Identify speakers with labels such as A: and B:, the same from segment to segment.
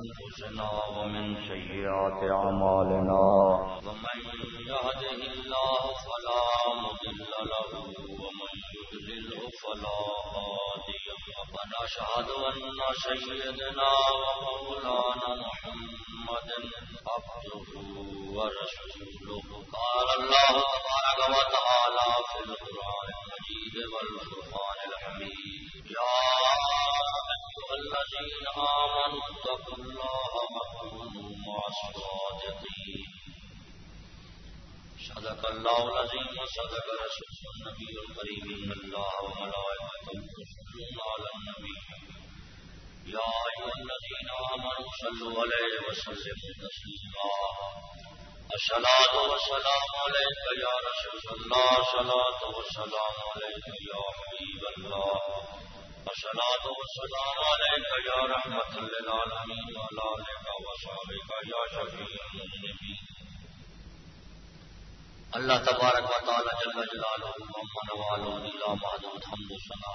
A: أنفسنا ومن سيئات أعمالنا. ومن يهده الله فلا مضل له ومن يضلله فلا هادي له. ونشهد أن سيدنا ومولانا محمد عبده ورسوله. قال الله تبارك وتعالى في القرآن المجيد والفرقان الحميد. يا الذين آمنوا اتقوا الله وكونوا مع الصادقين. صدق الله العظيم وصدق رسول النبي الكريم. إن الله وملائكته يصلون على النبي. يا أيها الذين آمنوا صلوا عليه وسلموا تسليما. الصلاة والسلام عليك يا رسول الله. صلاة والسلام عليك يا حبيب الله. والصلاة والسلام عليك يا رحمة للعالمين وعلى آلك وصحبك يا شفيع اللہ تبارک و تعالی جل جلالہ ومن والو الى معدود حمد و ثنا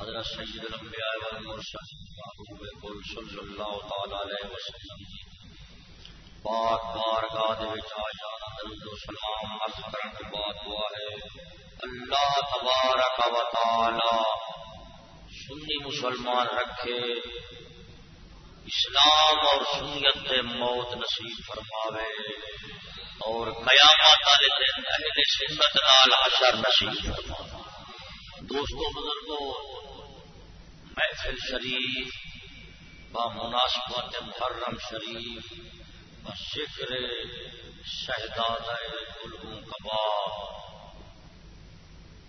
A: حضرت سید الانبیاء والمرسلین محبوب کل صلی اللہ تعالی علیہ وسلم. پاک بارگاہ دے وچ آیا درود و سلام عرض کرن کے بعد دعا ہے اللہ تبارک و تعالی۔ سنی مسلمان رکھے، اسلام اور سنیت سے موت نصیب فرماوے۔ اور قیامت والے دن اہل سنت نال حشر نصیب فرماوے۔ دوستو بزرگو، محفل شریف، با مناسبت محرم شریف با شکر شہداد گلگوں کبا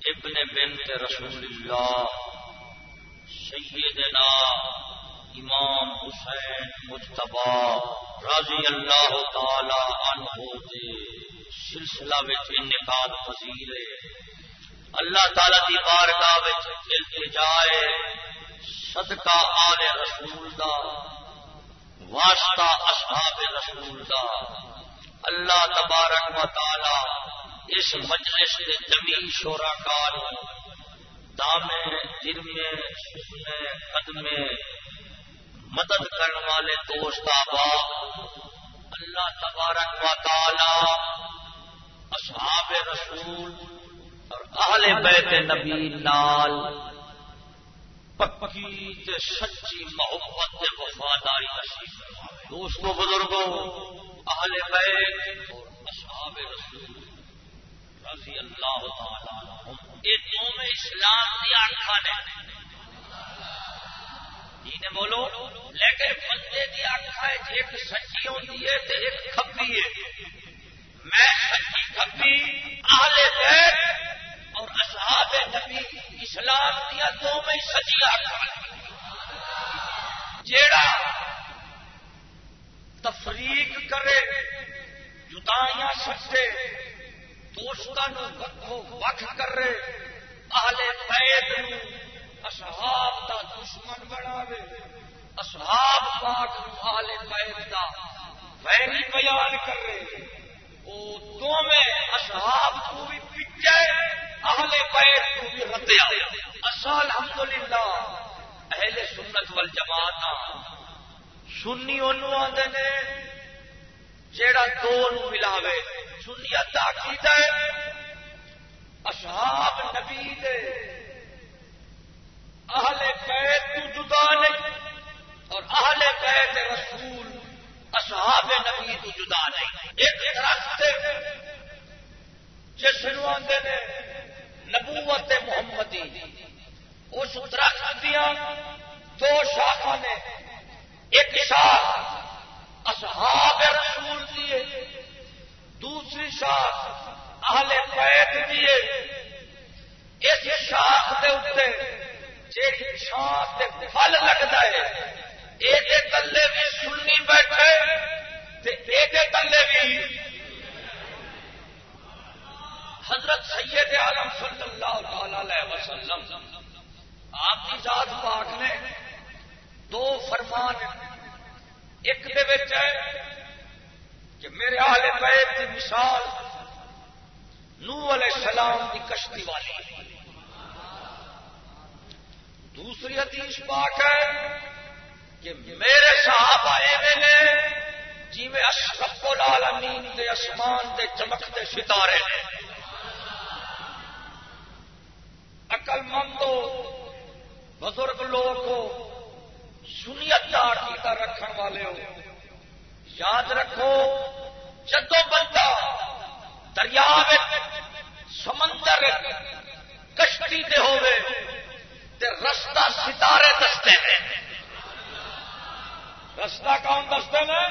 A: ابن بنت رسول اللہ، سیدنا امام حسین مجتبا رضی اللہ تعالی عنہ دے سلسلہ وچ انعقاد پذیر اللہ تعالی دی بارگاہ وچ التجائے صدقہ آل رسول دا، واسطہ اصحاب رسول دا۔ اللہ تبارک و تعالی اس مجلس کے جمی شورا کار دامے جرمے سکنے قدمے، مدد کرنے والے دوست، آباد۔ اللہ تبارک و تعالی، اصحاب رسول اور اہل بیت نبی نال پکی تے سچی محبت تے وفاداری نصیب دوستو بزرگوں اہل بیت اور اصحاب رسول۔ رضی اللہ تعالی یہ دونوں اسلام کی آنکھا نے۔ جی بولو، لیکن بندے کی آنکھا ایک سچی ہوتی ہے تو ایک کھبی ہے۔ میں سچی کھبی آلے بیت اور اصحاب نبی اسلام دیا دونوں سچی آنکھا جیڑا تفریق کرے، جتائیاں سکتے دوستوں وقت کر رہے اہل بیت اصحاب دا دشمن بناوے، اصحاب پاک اہل بیت دا ویری بیان کر رہے وہ دونوں اصحاب کو بھی پچھے اہل بیت کو بھی ردیا اصل الحمدللہ اہل سنت والجماعت ہاں۔ سنی انہوں آدھے جیڑا دو ملاوے سنیت عقیدہ اصحاب نبی دے۔ اہل بیت تو جدا نہیں، اور اہل بیت رسول اصحاب نبی تو جدا نہیں۔ ایک درخت جس آتے نے نبوت محمدی۔ اس درخت دیا دو شاخا نے، ایک شاخ اصحاب رسول دیے، دوسری شاخ اہل بیت دیے۔ اس شاخ دے اتنے جی شاخ دے پھل لگتا ہے یہ تلے بھی سننی بیٹھے تلے بھی حضرت سید عالم صلی اللہ علیہ وسلم، آپ کی ذات پاک نے دو فرمان ایک دے کہ میرے آل بیت کی مثال نو علیہ السلام کی کشتی والی دوسری حدیث پاک ہے کہ میرے صاحب آئے میرے جی میں اشرف العالمین دے اسمان دے چمکتے ستارے نے۔ عقل مندو بزرگ لوگ ہو سنیت کا عقیدہ رکھن والے ہو۔ یاد رکھو، جدو بندہ دریا سمندر کشتی دے ہوئے تے رستہ ستارے دستے ہیں رستہ کون دستے ہیں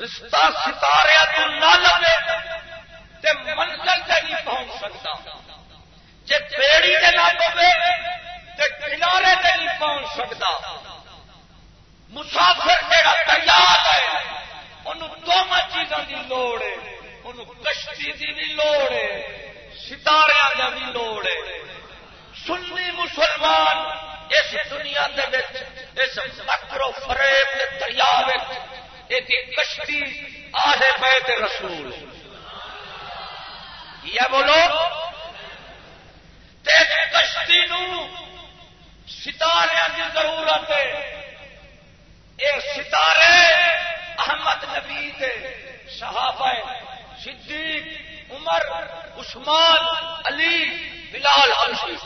A: رستہ ستارے تو نہ لگے تے منزل تے نہیں پہنچ سکتا۔ جی پیڑی کے نہ پوے تے کنارے تے نہیں پہنچ سکتا۔ مسافر جڑا تیار ہے انہوں دونوں چیزوں کی لوڑ ہے۔ انہوں کشتی کی بھی لوڑ ہے ستارے کا بھی لوڑ ہے۔ سنی مسلمان اس دنیا دے اس مکر فریب کے دریا ایک کشتی آدھے پے رسول۔ یہ بولو کشتی نو ستارے کی ضرورت ہے۔ یہ ستارے احمد نبی کے صحابہ صدیق، عمر، عثمان، علی، بلال حمشی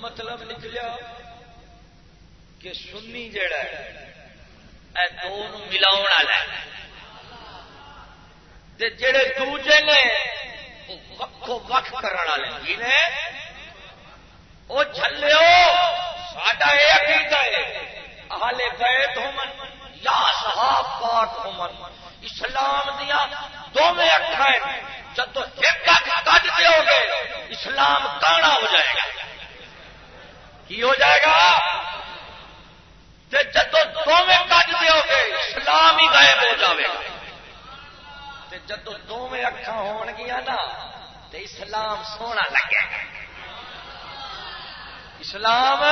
A: مطلب نکلیا کہ سنی جڑا ہے دونوں ملاؤ جڑے دوجے نے وقو وق کرنے والے نے؟ وہ چلو ساڈا یہ عقیدہ ہے۔ اہل بیت ہومن یا صحاب پاک ہومن اسلام دیا دونوں اکھا جب ایک اکھ کٹ دو گے، اسلام کانا ہو جائے گا۔ کی ہو جائے گا؟ جدو دونوں کٹ دو گے اسلام ہی غائب ہو جائے گا۔ جدو دونوں اکھا ہون گیا نا تو اسلام سونا لگے۔ گا اسلام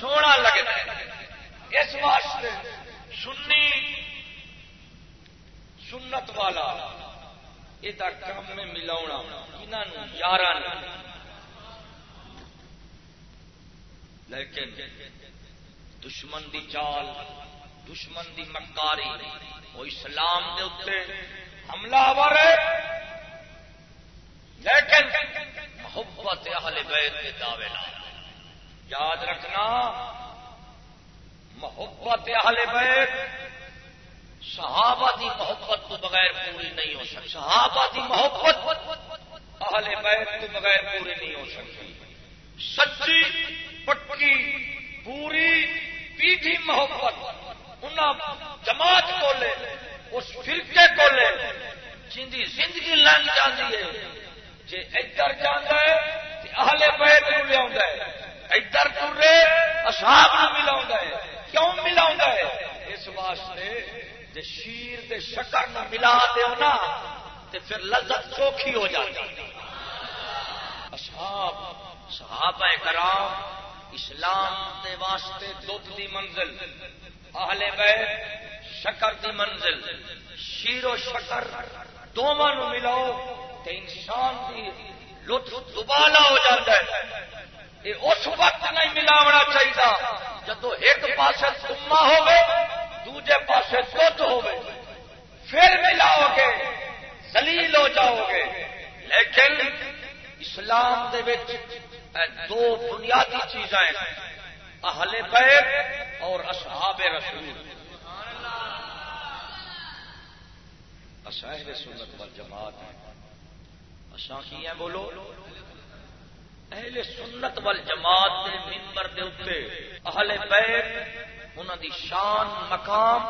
A: سونا لگتا ہے اس واسطے سنی سنت والا یہ کام میں ملاؤنا انہوں یار لیکن دشمن دی چال دشمن دی مکاری، وہ اسلام دے اتنے حملہ آور ہے۔ لیکن محبت اہل بیت کے دعوے نہ یاد رکھنا، محبت اہل بیت صحابہ دی محبت تو بغیر پوری نہیں ہو سکتی۔ صحابہ دی محبت اہل بیت تو بغیر پوری نہیں ہو سکتی۔ سچی پٹکی، پوری پیٹھی محبت ان جماعت کو لے اس فرقے کو لے جن کی زندگی لنگ جاتی ہے۔ جی ادھر جانا ہے اہل بیت نو لیا ادھر ٹرے اصحاب نو ملا کیوں ملا ہے؟ اس واسطے جی شیر دے شکر نو ملا دو نا تو پھر لذت چوکھی ہو جاتی اصحاب، صحابہ کرام اسلام دے واسطے دودھ دی منزل، اہل بیت شکر دی منزل، شیر و شکر دونوں ملاؤ تو انسان کی لطف دوبالا ہو جاتا ہے۔ یہ اس وقت نہیں ملاونا چاہیے جدو ایک پاس تما ہوگے، دوجے پاس دھد ہوگے۔ پھر ملاؤ گے سلیل ہو جاؤ گے۔ لیکن اسلام دے دو بنیادی چیزیں اہل بیت اور اصحاب رسول۔ اصحاب سنت وال جماعت اصا کی ہیں بولو؟ اہل سنت وال جماعت کے ممبر دے اتنے اہل بیت انہوں دی شان مقام،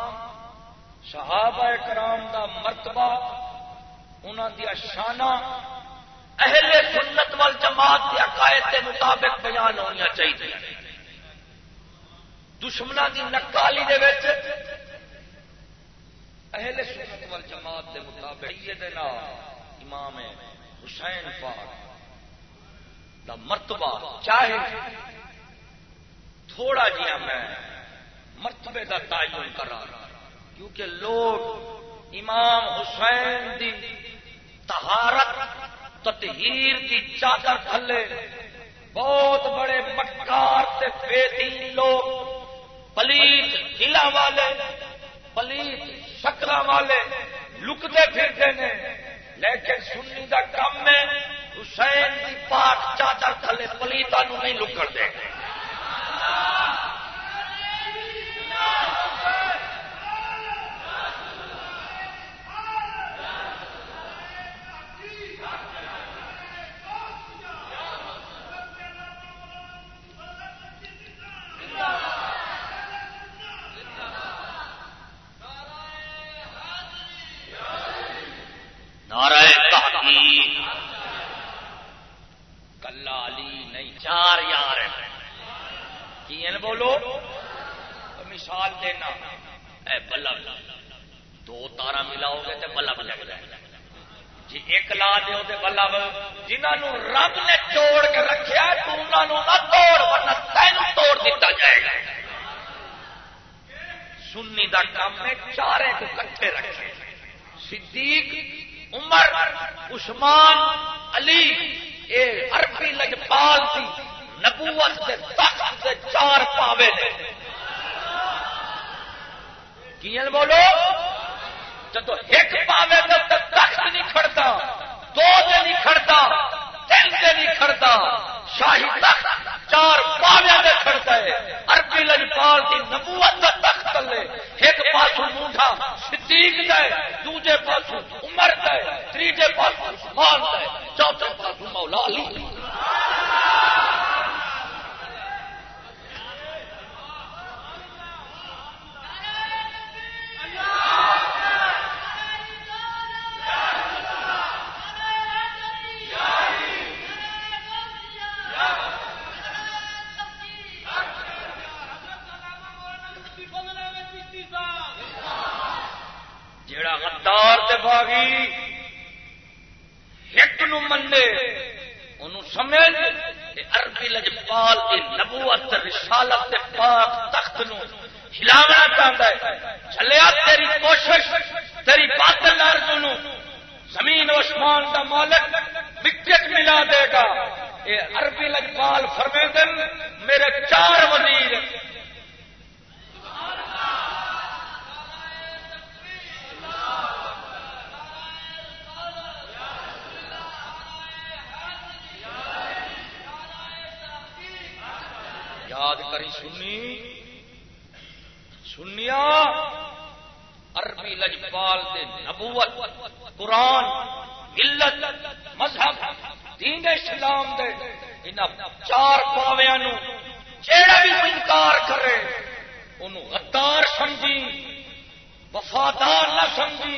A: صحابہ کرام دا مرتبہ انہوں دیا شانہ اہل سنت وال جماعت کے عقائد کے مطابق بیان ہونی چاہیے۔ دشمنا کی نکالی دے اہل سنت وال جماعت کے مطابق امام حسین پاک دا مرتبہ چاہے تھوڑا جہا میں مرتبے کا تعین کرا کیونکہ لوگ امام حسین دی تہارت تطہیر دی چادر تھلے۔ بہت بڑے مکار سے بے دین لوگ، پلیت ہلا والے، پلیت شکل والے لکتے پھرتے ہیں لیکن سنی دا کم ہے، حسین کی پاک چادر تھلے پلیتا نہیں لکڑ دے کلا علی نہیں چار یار کی بولو مثال دینا اے بلب دو تارا ملاؤ گے تو بلب لگ جائے جی ایک لا دو تو بلب جنہوں رب نے توڑ کے رکھا تو انہوں نہ توڑ، ورنہ تین توڑ دیتا جائے گا۔ سنی دا کام ہے، چارے کو کٹھے رکھے۔ صدیق، عمر، عثمان، علی، اے عربی لجپال تھی نبوت سے تخت سے چار پاوے نے کیل بولو؟ جب ایک پاوے تو تخت نہیں کھڑتا، دو دن نہیں کھڑتا، تین دن نہیں کھڑتا، شاہی تخت چار پاوے دے کھڑتا ہے۔ عربی لجپال کی نبوت کا تخت لے ایک پاسو موٹا صدیق دے دوجے پاسو عمر دے تیجے پاسو عثمان دے چوتھے پاسو مولا علی غدار دے باغی ایک نو منے انہوں سمجھ عربی لجپال کی نبوت رسالت دے پاک تخت نو ہلاونا چاہتا ہے۔ چلیا تیری کوشش، تیری باطل نو۔ زمین عثمان کا مالک وکٹ ملا دے گا۔ یہ عربی لجپال فرمیدن میرے چار وزیر یاد کری سنی؟ سنیا؟ عربی لجپال دے نبوت، قرآن، ملت، مذہب، دین اسلام دے ان چار پاویا جیڑا بھی انکار کرے ان غدار سمجھی، وفادار نہ سمجھی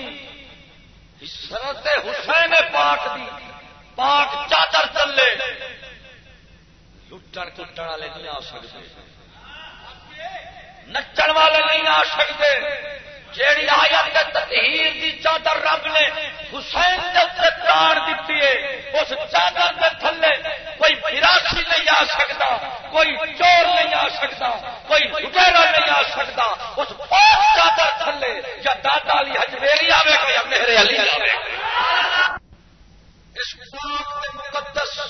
A: حسرت حسین پاک دی پاک چادر چلے لٹن کٹن والے نہیں آ سکتے۔ نچن والے نہیں آ سکتے۔ جیڑی آیت تطہیر دی چادر رب نے حسین کے اتنے دیتی ہے، اس چادر کے تھلے کوئی فراسی نہیں آ سکتا، کوئی چور نہیں آ سکتا، کوئی لٹیرا نہیں آ سکتا۔ اس پاک چادر تھلے یا دادا علی ہجویری آئے گا یا میرے علی آئے گا۔ اس پاک دے مقدس،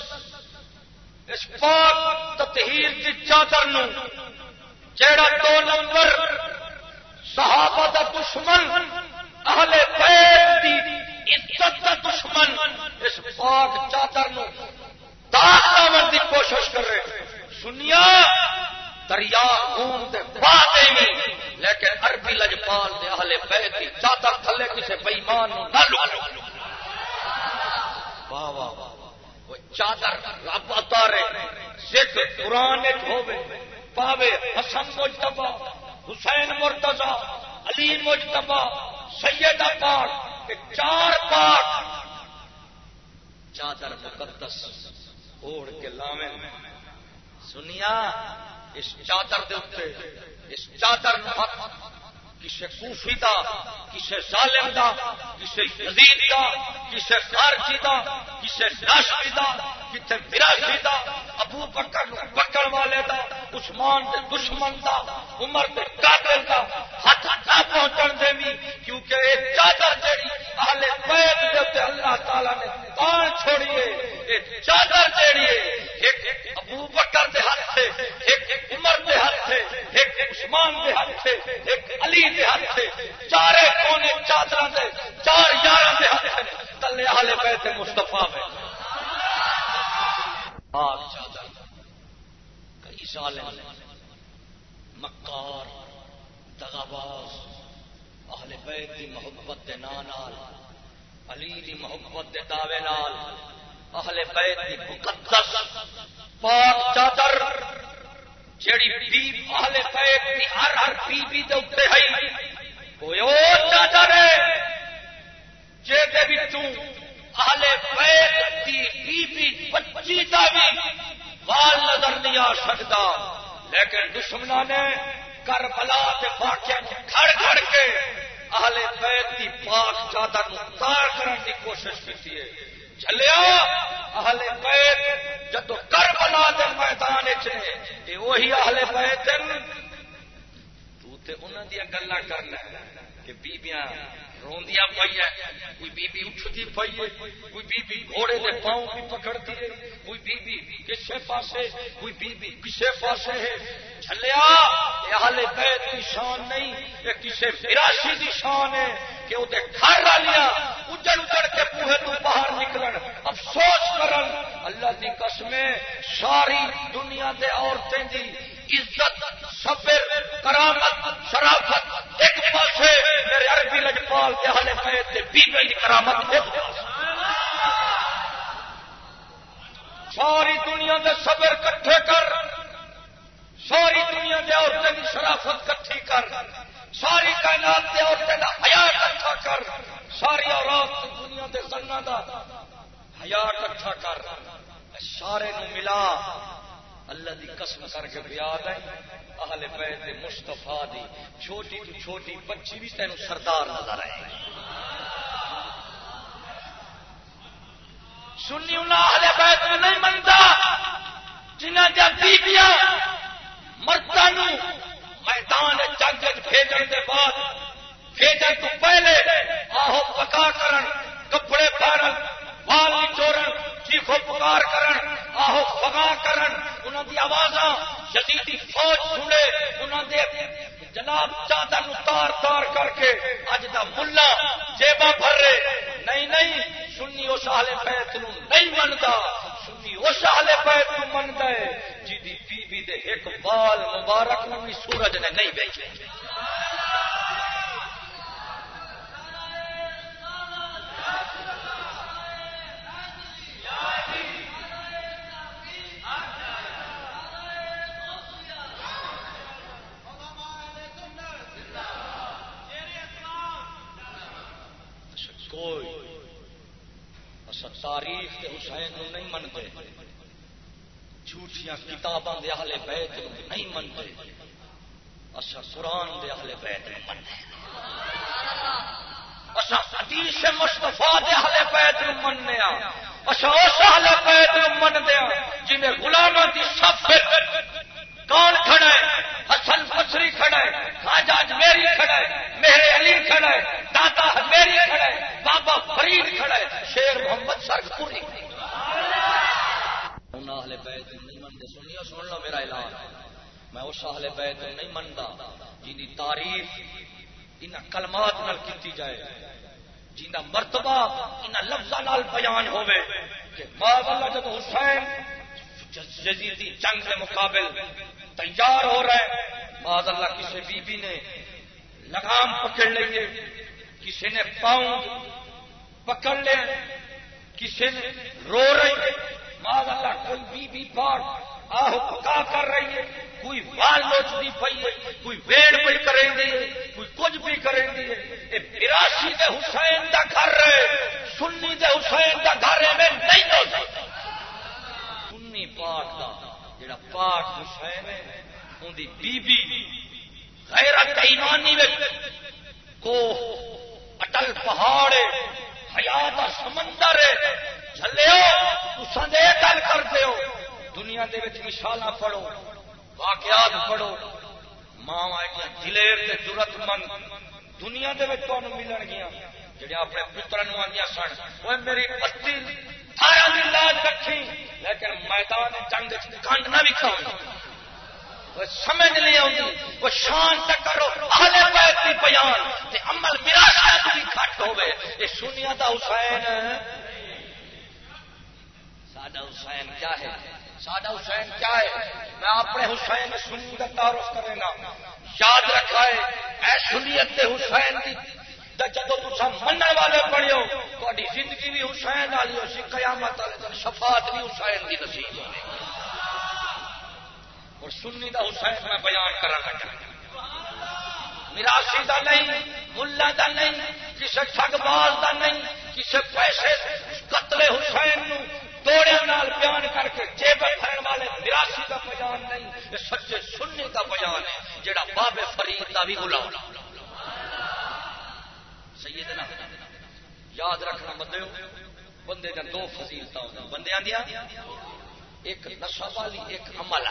A: اس پاک تطہیر کی چادر نو جیڑا دو نمبر صحابہ دا دشمن، اہل بیت دی عزت دا دشمن، اس پاک چادر نو داخل دی کوشش کر رہے سنیا، دریا خون دے باتے میں، لیکن عربی لجپال دے اہل بیت دی چادر تھلے کسے بےمان نہ لو۔ واہ واہ واہ چادر رب اتارے سکھ قرآن ہوے پاوے، حسن مجتبا حسین مرتضا علی مجتبا سید پاک چار پاک۔ چادر مقدس اوڑ کے لاوے سنیا، اس چادر دے اس چادر کسی کوفی دا کسی ظالم دا کسی یزید دا کسی خارجی دا کسی ناشری دا کتنے براسی دا، ابو بکر پکڑ والے دا، عثمان دے دشمن دا، عمر دے قاتل دا، ہاتھ نہ پہنچن دے بھی، کیونکہ یہ چادر جڑی اہل بیت دے تے اللہ تعالی نے تان چھوڑیے یہ چادر جڑی ہے، ایک ابو بکر دے ہاتھ سے، ایک عمر دے ہاتھ سے، ایک عثمان دے ہاتھ سے، ایک علی دے ہاتھ سے چارے کونے چادر دے چار یار دے ہاتھ سے تلے اہل بیت مصطفی میں۔ آگ چادر، کئی سال مکار، دغاباز، اہل بیت دی محبت دے نال، علی دی محبت دے دعوے نال، اہل بیت دی مقدس پاک چادر جیڑی بی اہل بیت دی ہر ہر بی بی دے اوپر ہے۔ کوئی اور چادر ہے جے دے وچوں اہل بیت دی بی بی بچی دا بھی وال نظر نہیں آ سکتا۔ لیکن دشمنا نے کربلا کے واقعہ کھڑ کھڑ کے اہل بیت دی پاک چادر تار کرنے کی کوشش کی ہے۔ چلیا وہی اہل بیت تو تے انہاں دی گلاں کرنا کہ بیبیاں روندیا پی ہے کوئی بی بی اٹھتی پی ہے، کوئی بی بی گھوڑے کے پاؤں بھی پکڑتی ہے۔ کوئی بی بی کسے پاسے، کوئی بی بی کسے پاسے ہے۔ چلیا یہ حال بیت کی شان نہیں، یہ کسے فراسی کی شان ہے کہ وہ گھر لیا اجڑ اجڑ کے پوہے تو باہر نکلن، افسوس کرن۔ اللہ کی قسمیں، ساری دنیا دے عورتیں دی عزت، صبر، کرامت، شرافت ایک پاسے۔ میرے عربی لجپال کے حالے پہ بی بی کرامت ایک پاسے۔ ساری دنیا دے صبر کٹھے کر۔ ساری دنیا دے عورتیں کی شرافت کٹھی کر۔ ساری کائنات دے عورتیں کا حیا کٹھا اچھا کر۔ ساری عورت دنیا دے سننا دا حیا کٹھا کر سارے نو ملا۔ اللہ دی قسم کر کے بیاد ہے اہل بیت مصطفیٰ دی چھوٹی تو چھوٹی بچی بھی تینوں سردار نظر آئے گی۔ سنی انہیں اہل بیت میں نہیں منتا جنہ دیا بیبیاں مردہ نو میدان جنگ بھیجن کے بعد بھیجن تو پہلے آہو پکا کرن، کپڑے پہنن بال نچوڑن چیخو پکار کرن، آہو فگا کرن۔ انہوں دی آواز یزیدی فوج سنے، انہوں دے جناب چادر تار تار کر کے اج دا ملا جیبا بھر رہے۔ نہیں نہیں، سنی اس آلے پیت نو نہیں منتا سنی اس آلے پیت نو منتا ہے جی دی بی بی دے ایک بال مبارک نو سورج نے نہیں بیچے۔ تاریخ کے حسین نہیں منتے۔ جھوٹیاں کتاباں دے اہل بیت نہیں منتے۔ اصا قرآن دے اہل بیت منتے۔ حدیث مصطفیٰ دے اہل بیت مننے اس اہل بیت منتے جنہیں غلاموں کی کون کھڑا ہے؟ حسن کھڑا ہے، خواجہ کھڑا ہے میرے علی کھڑا ہے، دادا کھڑا ہے، بابا فرید کھڑا ہے، شیر محمد پوری اہل بیت نہیں منتے سنیا سن لو میرا اعلان۔ میں اس اہل بیت نہیں منتا جن کی تعریف ان کلمات نال کی جائے۔ جن کا مرتبہ ان لفظ نال بیان ہوئے کہ بعد اللہ جب حسین جزیدی جنگ کے مقابل تیار ہو رہا ہے اللہ کسی بی بی نے لگام پکڑ لیے کسی نے پاؤں پکڑ لے کسی نے رو رہی ہے اللہ کوئی بی بی پاٹ آہو پکا کر رہی ہے؟ کوئی وال لوچتی پی ہے، کوئی ویڑ پہ کریں گی کوئی کچھ بھی کریں گی براسی دے حسین دا گھر رہے سنی دے حسین دا گھر میں نہیں ہو سکتا سنی پاٹ دا، جڑا پاٹ حسین ہے ان دی بی بی غیرت ایمانی میں کو اٹل پہاڑ ہے حیات سمندر ہے۔ چلے گل دنیا دے وچ مثال پڑھو، واقعات پڑھو۔ ماں دلیر تے ضرورت مند دنیا دے وچ تمہیں ملن گیا جڑے اپنے پتر آدیا سن۔ وہ میری پتی لاج رکھی لیکن میدان جنگ کنڈ نہ بھی کھاؤ سمجھ نہیں آتی وہ شان کرو بیان عمل میرا شاید بھی گھٹ ہوے یہ سنیا دا حسین، ساڈا حسین کیا ہے؟ ساڈا حسین کیا ہے؟ میں اپنے حسین سنی کا تعارف کرے گا یاد رکھا ہے، اے سنیت حسین کی جب تصا من والے پڑھو تاری زندگی بھی حسین والی ہو سی قیامت والے دن شفاعت بھی حسین کی نصیب ہو اور سنی دا حسین میں بیان کرا لگا۔ میراسی دا نہیں، ملا دا نہیں کسی ٹگ باز دا نہیں کسی پیسے قتل حسین نو دوڑے نال بیان کر کے جیب کرنے والے میراسی کا بیان نہیں، یہ سچے سننے کا بیان ہے جڑا باب فرید کا بھی بلا سیدنا، یاد رکھنا بندے بندے کا دو فضیلت بندے دیا ایک نشب والی، ایک عمل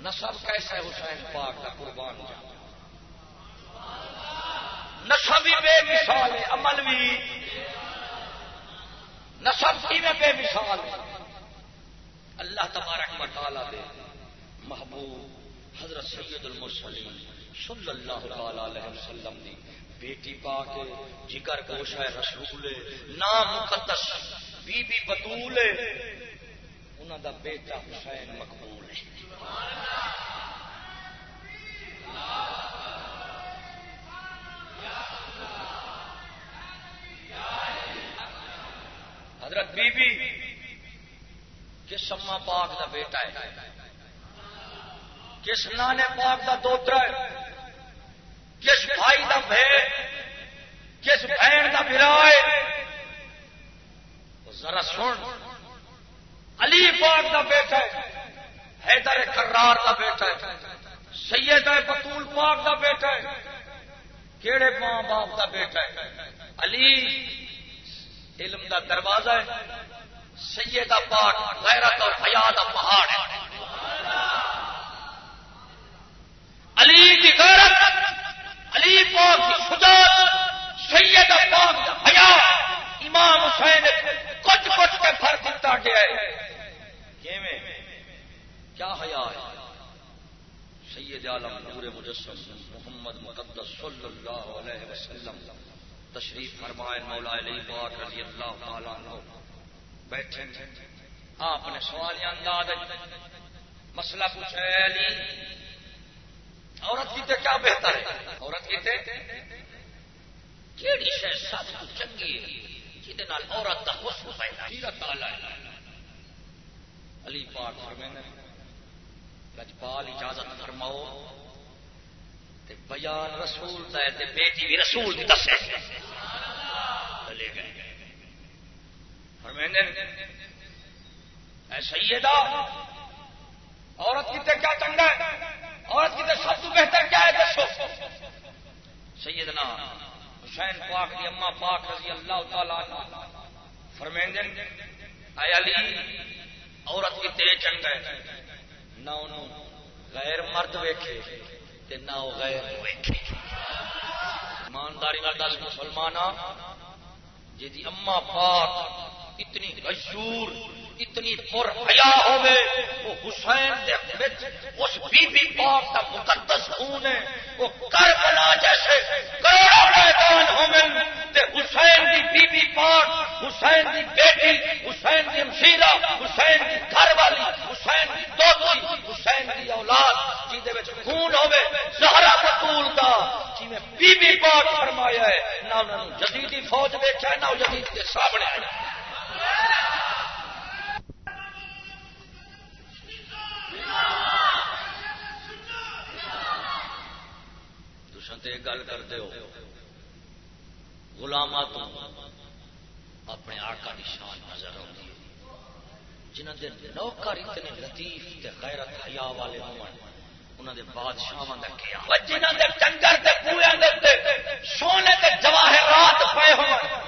A: نسب کیسا ہے؟ حسین پاک کا قربان جا۔ نسب بھی بے مثال ہے، عمل بھی۔ نسب بھی میں بے مثال اللہ تبارک مٹالا دے محبوب حضرت سید المرسلین صلی اللہ تعالی علیہ وسلم دی بیٹی پا کے جگر گوش ہے، رسول نام مقدس بی بی بطول انہوں دا بیٹا حسین مقبول ہے۔ حضرت بی بی کس سما پاک دا بیٹا ہے۔ کس نانے پاک دا دوترا ہے۔ کس بھائی دا بھیڑ کس بہن کا برائے ذرا سن۔ علی پاک دا بیٹا ہے۔ حیدر کرار کا بیٹا ہے۔ سید بطول پاک کا بیٹا ہے۔ کہڑے ماں باپ کا بیٹا ہے۔ علی علم دا دروازہ ہے۔ سیدہ پاک، غیرت اور حیا کا پہاڑ ہے۔ علی کی غیرت، علی پاک کی شجاعت، سیدہ پاک کا حیا۔ امام حسین کچھ کچھ کے پھر دیتا گیا ہے۔ کیا حیا ہے؟ سید عالم نور مجسم، محمد مقدس صلی اللہ علیہ وسلم۔ تشریف فرمائے مولا علی پاک رضی اللہ تعالیٰ عنہ۔ بیٹھے آپ نے سوال انداز مسئلہ پوچھا ہے علی۔ عورت کی کیا بہتر ہے؟ عورت کی کیڑی شہ سب کو چنگی ہے؟ جہد عورت کا حسن پیدا علی پاک فرمائے لجپال اجازت فرماؤ۔ تے بیان رسول دا ہے تے بیٹی بھی رسول دی دسے چلے گئے۔ فرمیندے اے سیدہ، عورت کی تے کیا چنگا ہے؟ عورت کی تے سب تو بہتر کیا ہے دسو؟ سیدنا حسین پاک دی اما پاک رضی اللہ تعالی عنہ۔ فرمیندے اے علی، عورت کی تے چنگا ہے۔ نہ انہوں غیر مرد ویکھے۔ نہ وہ غیر ایمانداری دس مسلمان جی اما پاک اتنی غشور اتنی پر حیا ہوے وہ حسین دے اس بی بی پاک کا مقدس خون ہے، وہ کربلا جیسے کروڑوں میدان ہومن تے حسین دی بی بی پاک، حسین دی بیٹی، حسین دی امشیرہ، حسین دی گھر والی، حسین دی دوتی حسین دی اولاد جی دے وچ خون ہوے زہرا بطول دا جی میں بی بی پاک فرمایا ہے، نہ انہوں نے جدیدی فوج دیکھا ہے نہ جدید کے سامنے گل کرتے ہو۔ گلاما تو اپنے آقا کی شان نظر آتی ہے۔ جنہ کے نوکر اتنے لطیف تے غیرت حیا والے ہون دے دے ڈنگر تے دے سونے تے جواہرات ہون،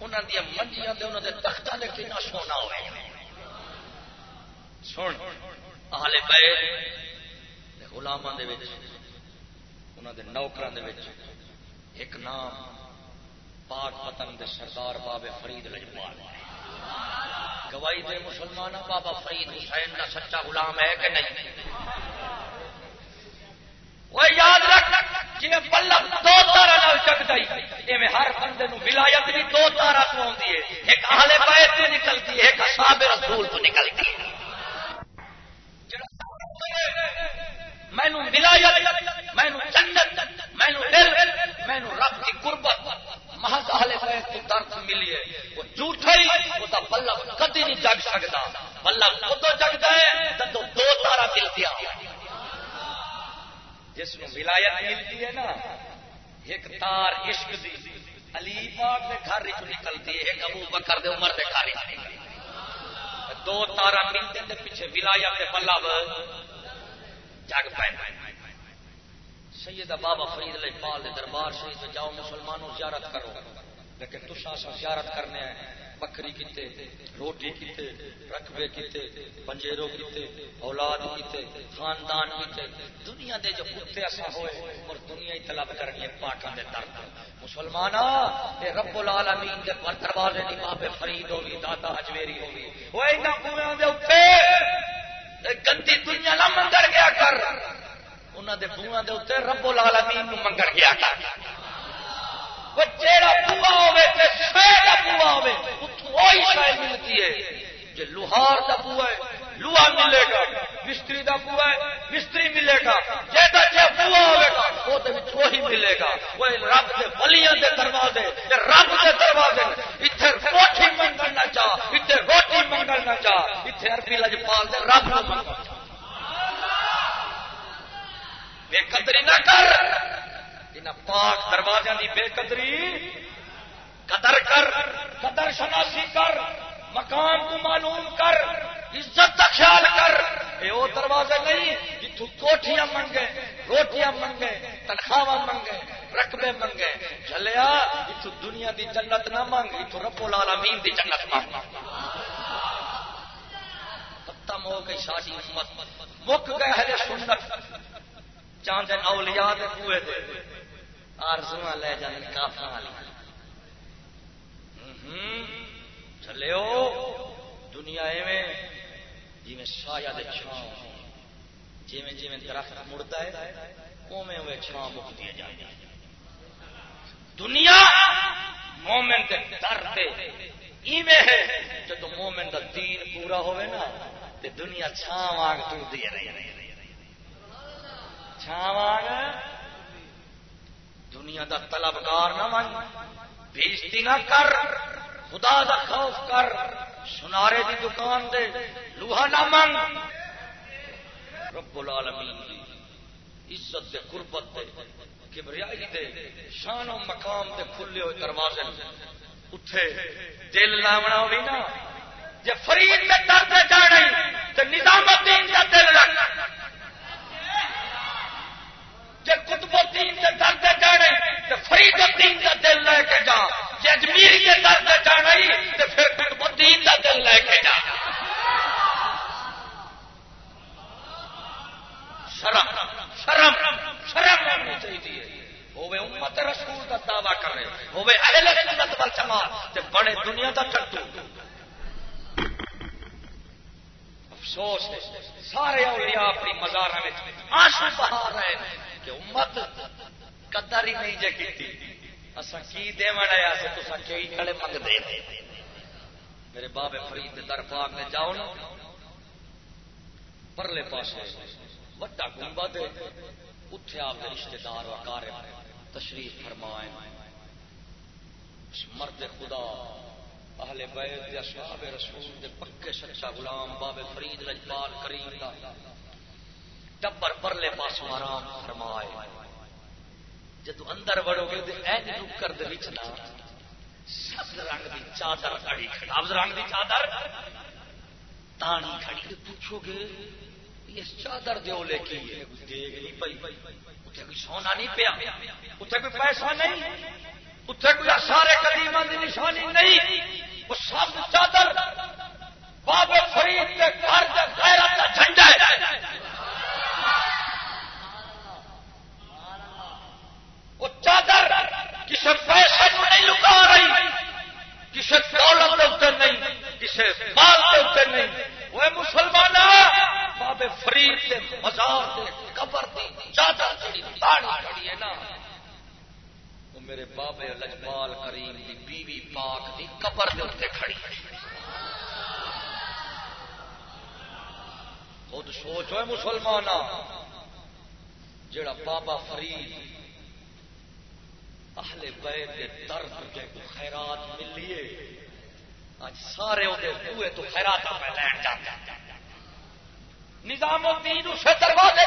A: انہاں دی منجیاں دے انہاں دے تختاں دے کنا سونا ہوئے۔ سن پے گلاما نوکر ایک نام پاک پتن دے سردار بابے فرید لجپال گوائی دے مسلمان بابا فرید حسین کا سچا غلام ہے کہ نہیں؟ وہ یاد رکھ جی پلک دو تارا نال چک گئی ہر بندے ولایت بھی دو تارا تو آتی ہے۔ ایک اہل بیت تو نکلتی ہے، ایک اصحاب رسول تو نکلتی ہے۔ مینو ولایت، مینو جنت، مینو دل، مینو رب کی قربت۔ محض اہل بیت ملی ہے۔ وہ جھوٹا ہی، وہ کدی نہیں جگ سکتا۔ جگتا ہے دو تارا ملتی جس میں ولایت ملتی ہے نا، ایک تار عشق دی۔ علی پاک دے گھر نکلتی ہے، ایک ابو بکر دے عمر دے گھر۔ دو تارا ملتے پیچھے ولایت دے ملب جگ پہ سیدہ بابا فرید علیہ پال دے دربار شریف میں جاؤ، مسلمانوں زیارت کرو۔ لیکن تسا زیارت کرنے ہیں بکری کیتے، روٹی کیتے، رقبے کیتے پنجیرو کیتے، اولاد کیتے، خاندان کیتے۔ دنیا دے جو کتے ایسا ہوئے، اور دنیا ہی طلب کرنی ہے پاٹاں دے درد۔ مسلمان اے رب العالمین دے پر دروازے دی بابے فرید ہوگی، دادا اجمیری ہوگی۔ وہ انہاں پوریاں دے اوپر! گندی دنیا نہ منگڑ گیا کر۔ انہوں دے بوئاں دے اتنے ربو لالا نو منگڑ گیا کر۔ جیڑا بوا ہوے تے شے دا بوا ہوے وہی شے ملتی ہے۔ جی لوہار دا بوا ہے لوہا ملے گا، مستری دا بوا ہے مستری ملے گا جیڑا جے بوا ہوے گا او ملے گا۔ وہ رب دے ولیاں دے دروازے رب دے دروازے۔ ایتھے کوٹھی منگن نہ چا ایتھے روٹی منگن نہ چا ایتھے عربی لجپال دے رب نو منگن بے قدری نہ کر ان پاک دروازے کی بے قدری قدر کر، قدر شناسی کر، مقام کو معلوم کر۔ عزت کا خیال کر۔ یہ وہ دروازے نہیں جتوں کوٹیاں منگے، روٹیاں منگے تنخواہ منگے، رقبے منگے۔ چلیا اتو دنیا دی جنت نہ منگ اتو رب العالمین دی جنت منگ۔ ختم ہو گئی ساری امت۔ مک گئے ہے سنت۔ چاند اولیاء دے بوئے دے۔ آرزو لے جان کافر والی۔ چلے دنیا ایویں جی سایا دے چھاں جیویں جیویں درخت مڑتا ہے اویں اویں چھاں مکتی جائے دنیا مومن دے در دے ایویں ہے جب مومن دا دین پورا ہوئے نا، تے دنیا چھاں وانگ ٹوٹتی رہی چھاں وانگ دنیا دا طلبگار نہ من بےزتی نہ کر۔ خدا دا خوف کر، سنارے دی دکان دے لوہا نہ من رب العالمین دی عزت دے، قربت دے، کبریائی دے، شان و مقام دے کھلے ہوئے دروازے اٹھے۔ دل لاونا ہوئی نا۔ جے فرید دے درد جانے تے نظام الدین دا دل رکھ۔ جی کتب الدین کے در سے جانے تو فرید الدین کا دل لے کے جا۔ جی اجمیر کے در سے جانا تو پھر کتب الدین کا دل لے کے جا۔ شرم شرم شرم ہونی چاہیے ہوے امت رسول کا دعوی کر رہے ہوے اہل سنت وال جماعت تے بڑے دنیا کا ٹٹو افسوس سارے اولیاء اپنی مزار آنسو بہا رہے ہیں۔ کہ امت قدر ہی نہیں جے کی اصا کی دے آیا سے تو کئی کڑے منگ دے میرے بابے فرید در پاک نے جاؤ نا۔ پرلے پاس وڈا گنبا دے اتے آپ کے رشتے دار و وکار تشریف فرمائے اس مرد خدا، اہل بیت اصحاب رسول دے پکے سچا غلام بابے فرید لجپال کریم دا۔ ٹبر پرلے پاس آرام فرمائے۔ جدو اندر وڑو گے تو این نکر دے سبز رنگ دی چادر کھڑی۔ سبز رنگ دی چادر؟ تانی کھڑی۔ پوچھو گے اس چادر دے اولے کی ہے؟ دیکھ نہیں پئی۔ اتنے کوئی سونا نہیں پیا۔ اتنے کوئی پیسہ نہیں۔ اتنے کوئی سارے قدیمہ دی نشانی نہیں۔ وہ سب چادر۔ بابے فرید کے گھر کا جھنڈا وہ چادر کسی پیسے کو نہیں لکا رہی کسی دولت اتنے نہیں کسی مال کے اتنے نہیں۔ وہ مسلمان بابے فرید کے مزار کے قبر کی چادر جڑی ہے نا۔ وہ میرے بابے لجپال کریم کی بیوی پاک کی قبر کے اتنے کھڑی خود سوچو مسلمان جڑا بابا فرید اہل بیت کے درد کے خیرات ملیے۔ اج سارے وہ تو خیرات میں لین جاتے نظام الدین اسے دروازے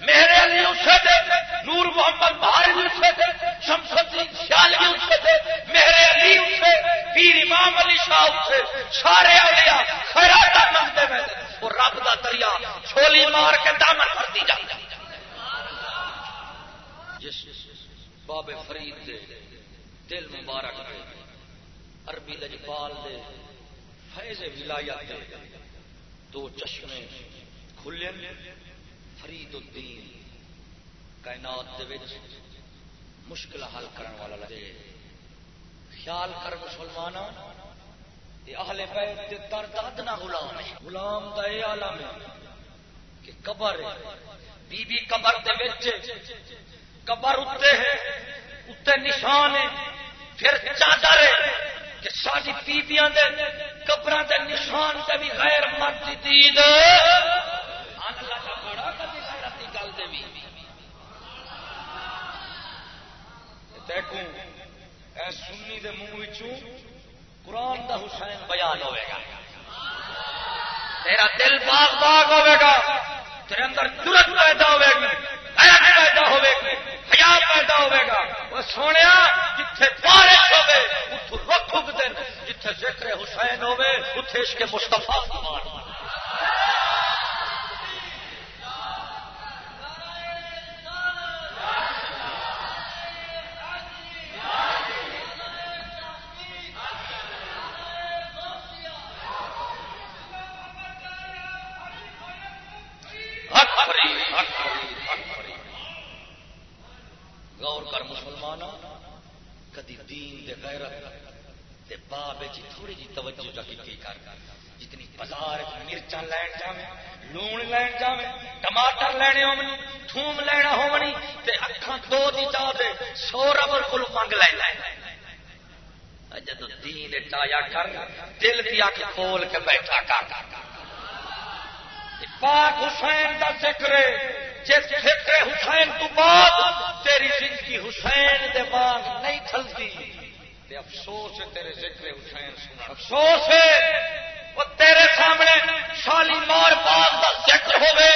A: میرے علی اسے دے، نور محمد بہاری اسے دے، شمس الدین سیالوی اسے دے میرے علی اسے، پیر امام علی شاہ اسے، سارے اولیاء خیرات منگتے میں وہ رب دا دریا چھولی مار کے دامن کرتی جاتی جس باب فرید دے، دل مبارک دے، عربی لجپال دے، فیض ولایت دے، دو چشمے کھلن فرید الدین، کائنات دے وچ مشکل حل کرن والا لگے۔ خیال کر مسلمان اہل بیت دے درد ادنا غلام ہے۔ غلام دا اے عالم ہے کہ قبر بی بی قبر دے وچ قبر اتنے ہے اتنے نشان ہے، پھر چادر ہے کہ ساری بیبیاں دے قبر دے نشان سے بھی غیر مرد دید۔ گل دے بھی۔ دیکھوں، اے سنی دے منہ قرآن دا حسین بیان ہوئے گا۔ تیرا دل باغ باغ ہوئے گا، تیرے اندر جرت پیدا ہوئے گی۔ پیدا ہوئے گی حیات پیدا ہوئے گا۔ وہ سونے جتھے بارش ہوے اتو رخ اگتے جتھے ذکر حسین ہوے اتے اس کے مستفا دین دے غیرت دے باب جی تھوڑی جی توجہ جا کی کر۔ جتنی بازار مرچا لین جاوے لون لین جاوے ٹماٹر لینے ہونی، تھوم لینا ہونی، تے اکھاں دو دی جا دے، سو ربر کل منگ لے لے۔ جدو دین ٹایا کر، دل کی اکھ کھول کے بیٹھا کر۔ پاک حسین دا ذکر جس فکر حسین تو بعد تیری زندگی حسین دے بعد نہیں چلتی افسوس ہے تیرے ذکر حسین سنا۔ افسوس ہے۔ وہ تیرے سامنے شالی مار باغ دا ذکر ہوے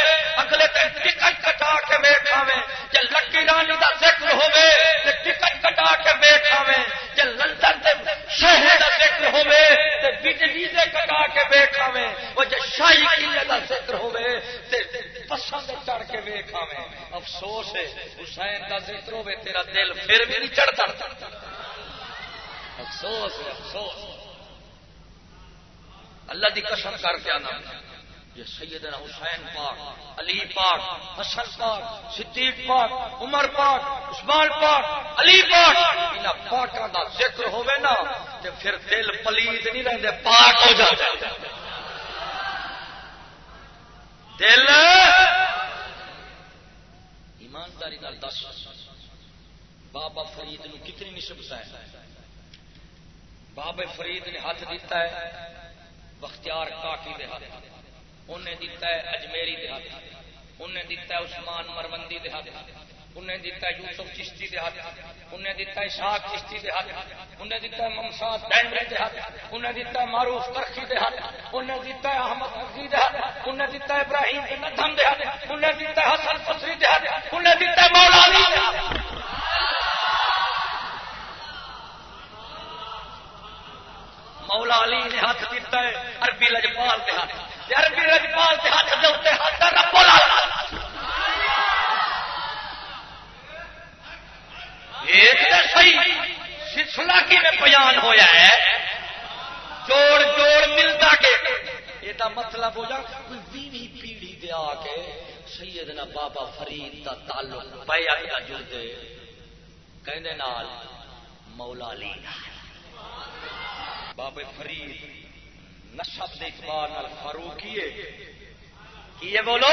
A: اگلے دن ٹکٹ کٹا کے بیٹھا میں لکی رانی دا ذکر ہوے تے ٹکٹ کٹا کے بیٹھا میں لندن دے شہر دا ذکر ہوے تے بجلی دے کٹا کے بیٹھا وہ جے شاہی قلعے دا ذکر ہوے تے پسند چڑھ کے ویکھا میں افسوس ہے، حسین دا ذکر ہوے تیرا دل پھر بھی نہیں چڑھتا۔ افسوس ہے، افسوس۔ اللہ دی قسم کر کے آنا۔ یہ سیدنا حسین پاک، علی پاک، حسن پاک، صدیق پاک، عمر پاک، عثمان پاک، علی پاک۔ ان پاکوں دا ذکر ہوے نا، تے پھر دل پلید نہیں رہندے، پاک ہو جاتے دل! ایمانداری نال دس۔ بابا فرید نو کتنی نسبت ہے۔ بابے فرید نے ہاتھ دیتا ہے، بختیار کاکی دے ہاتھ۔ انہیں دیتا ہے اجمیری دے ہاتھ۔ انہیں دیتا ہے عثمان مرمندی دے ہاتھ۔ انہیں دیتا یوسف چشتی دے ہاتھ انہیں دیتا ہے چشتی دے ہاتھ انہیں دیتا ہے ممساد دے ہاتھ انہیں دیتا معروف کرخی دے ہاتھ انہیں دیتا احمد کرخی دے ہاتھ انہیں دیتا ابراہیم بن ندھم دے ہاتھ انہیں دیتا حسن فصری دے ہاتھ انہیں دیتا مولا علی دے ہاتھ مولا علی نے ہاتھ دیتا ہے عربی لجپال کے ہاتھ عربی لجپال کے ہاتھ دے ہاتھ رب ایک تو صحیح سلسلہ کی میں بیان ہویا ہے؟ جوڑ جوڑ ملتا کے یہ مطلب ہو جا، کوئی بیوی پیڑھی دے آ کے سیدنا بابا فرید دا تعلق پیا جڑتے کہنے نال مولا علی۔ نال فرید نسب کے اعتبار فاروقی کیے بولو؟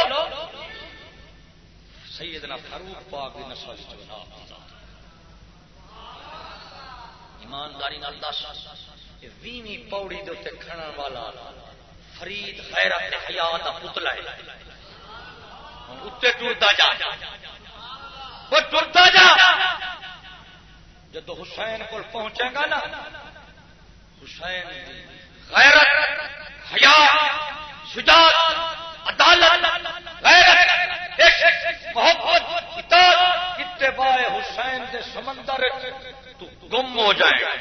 A: سیدنا فاروق پاک کی نسل ایمانداری دس ویویں پوڑی دے کھڑن والا فرید غیرت حیات کا پتلا ہے۔ اتنے ٹرتا جا۔ وہ ٹرتا جا۔ جدو حسین کو پہنچے گا نا، حسین غیرت حیا شجاعت، عدالت غیرت محبت اتباع حسین دے سمندر۔ تو گم ہو جائے گا۔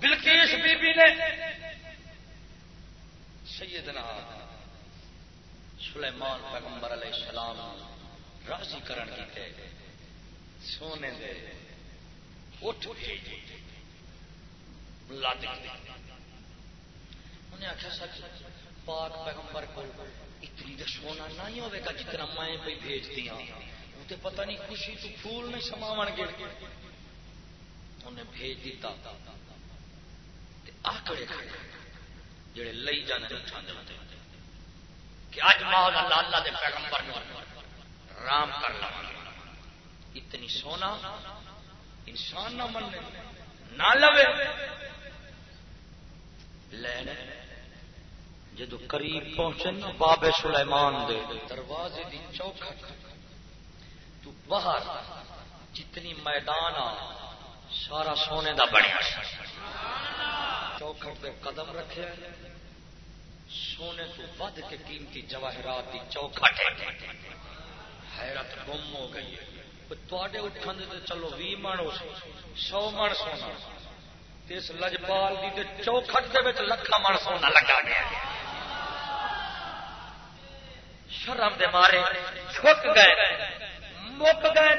A: بلکیش بی بی نے سیدنا سلیمان پیغمبر علیہ السلام راضی کرن کی سونے دے اٹھ لد انہیں آخیا سچ، پاک پیغمبر کو اتنی تو سونا نہیں ہوئے گا جتنا میں پہ بھیجتی ہوں وہ تو پتہ نہیں خوشی تو پھول نہیں سماو گے۔ انہیں بھیج دیتا۔ آکڑے کھڑے جڑے لئی جانے اٹھا دے کہ اج ماحول اللہ اللہ دے پیغمبر رام کر لا اتنی سونا انسان نہ من نہ لوے۔ لینے جدو قریب پہنچے نا بابے سلیمان دے دروازے دی چوکھٹ، تو باہر جتنی میدان آ، سارا سونے دا بنیا چوکھٹ پہ قدم رکھے، سونے تو ود کے قیمتی جواہرات کی چوکھٹ۔ حیرت گم ہو گئی تے اٹھن دے چلو بھی من سو من سونا۔ اس لجپال کی چوکھٹ کے لکھا من سونا لگا گیا۔ شرم دے مارے چھک گئے، مک گئے،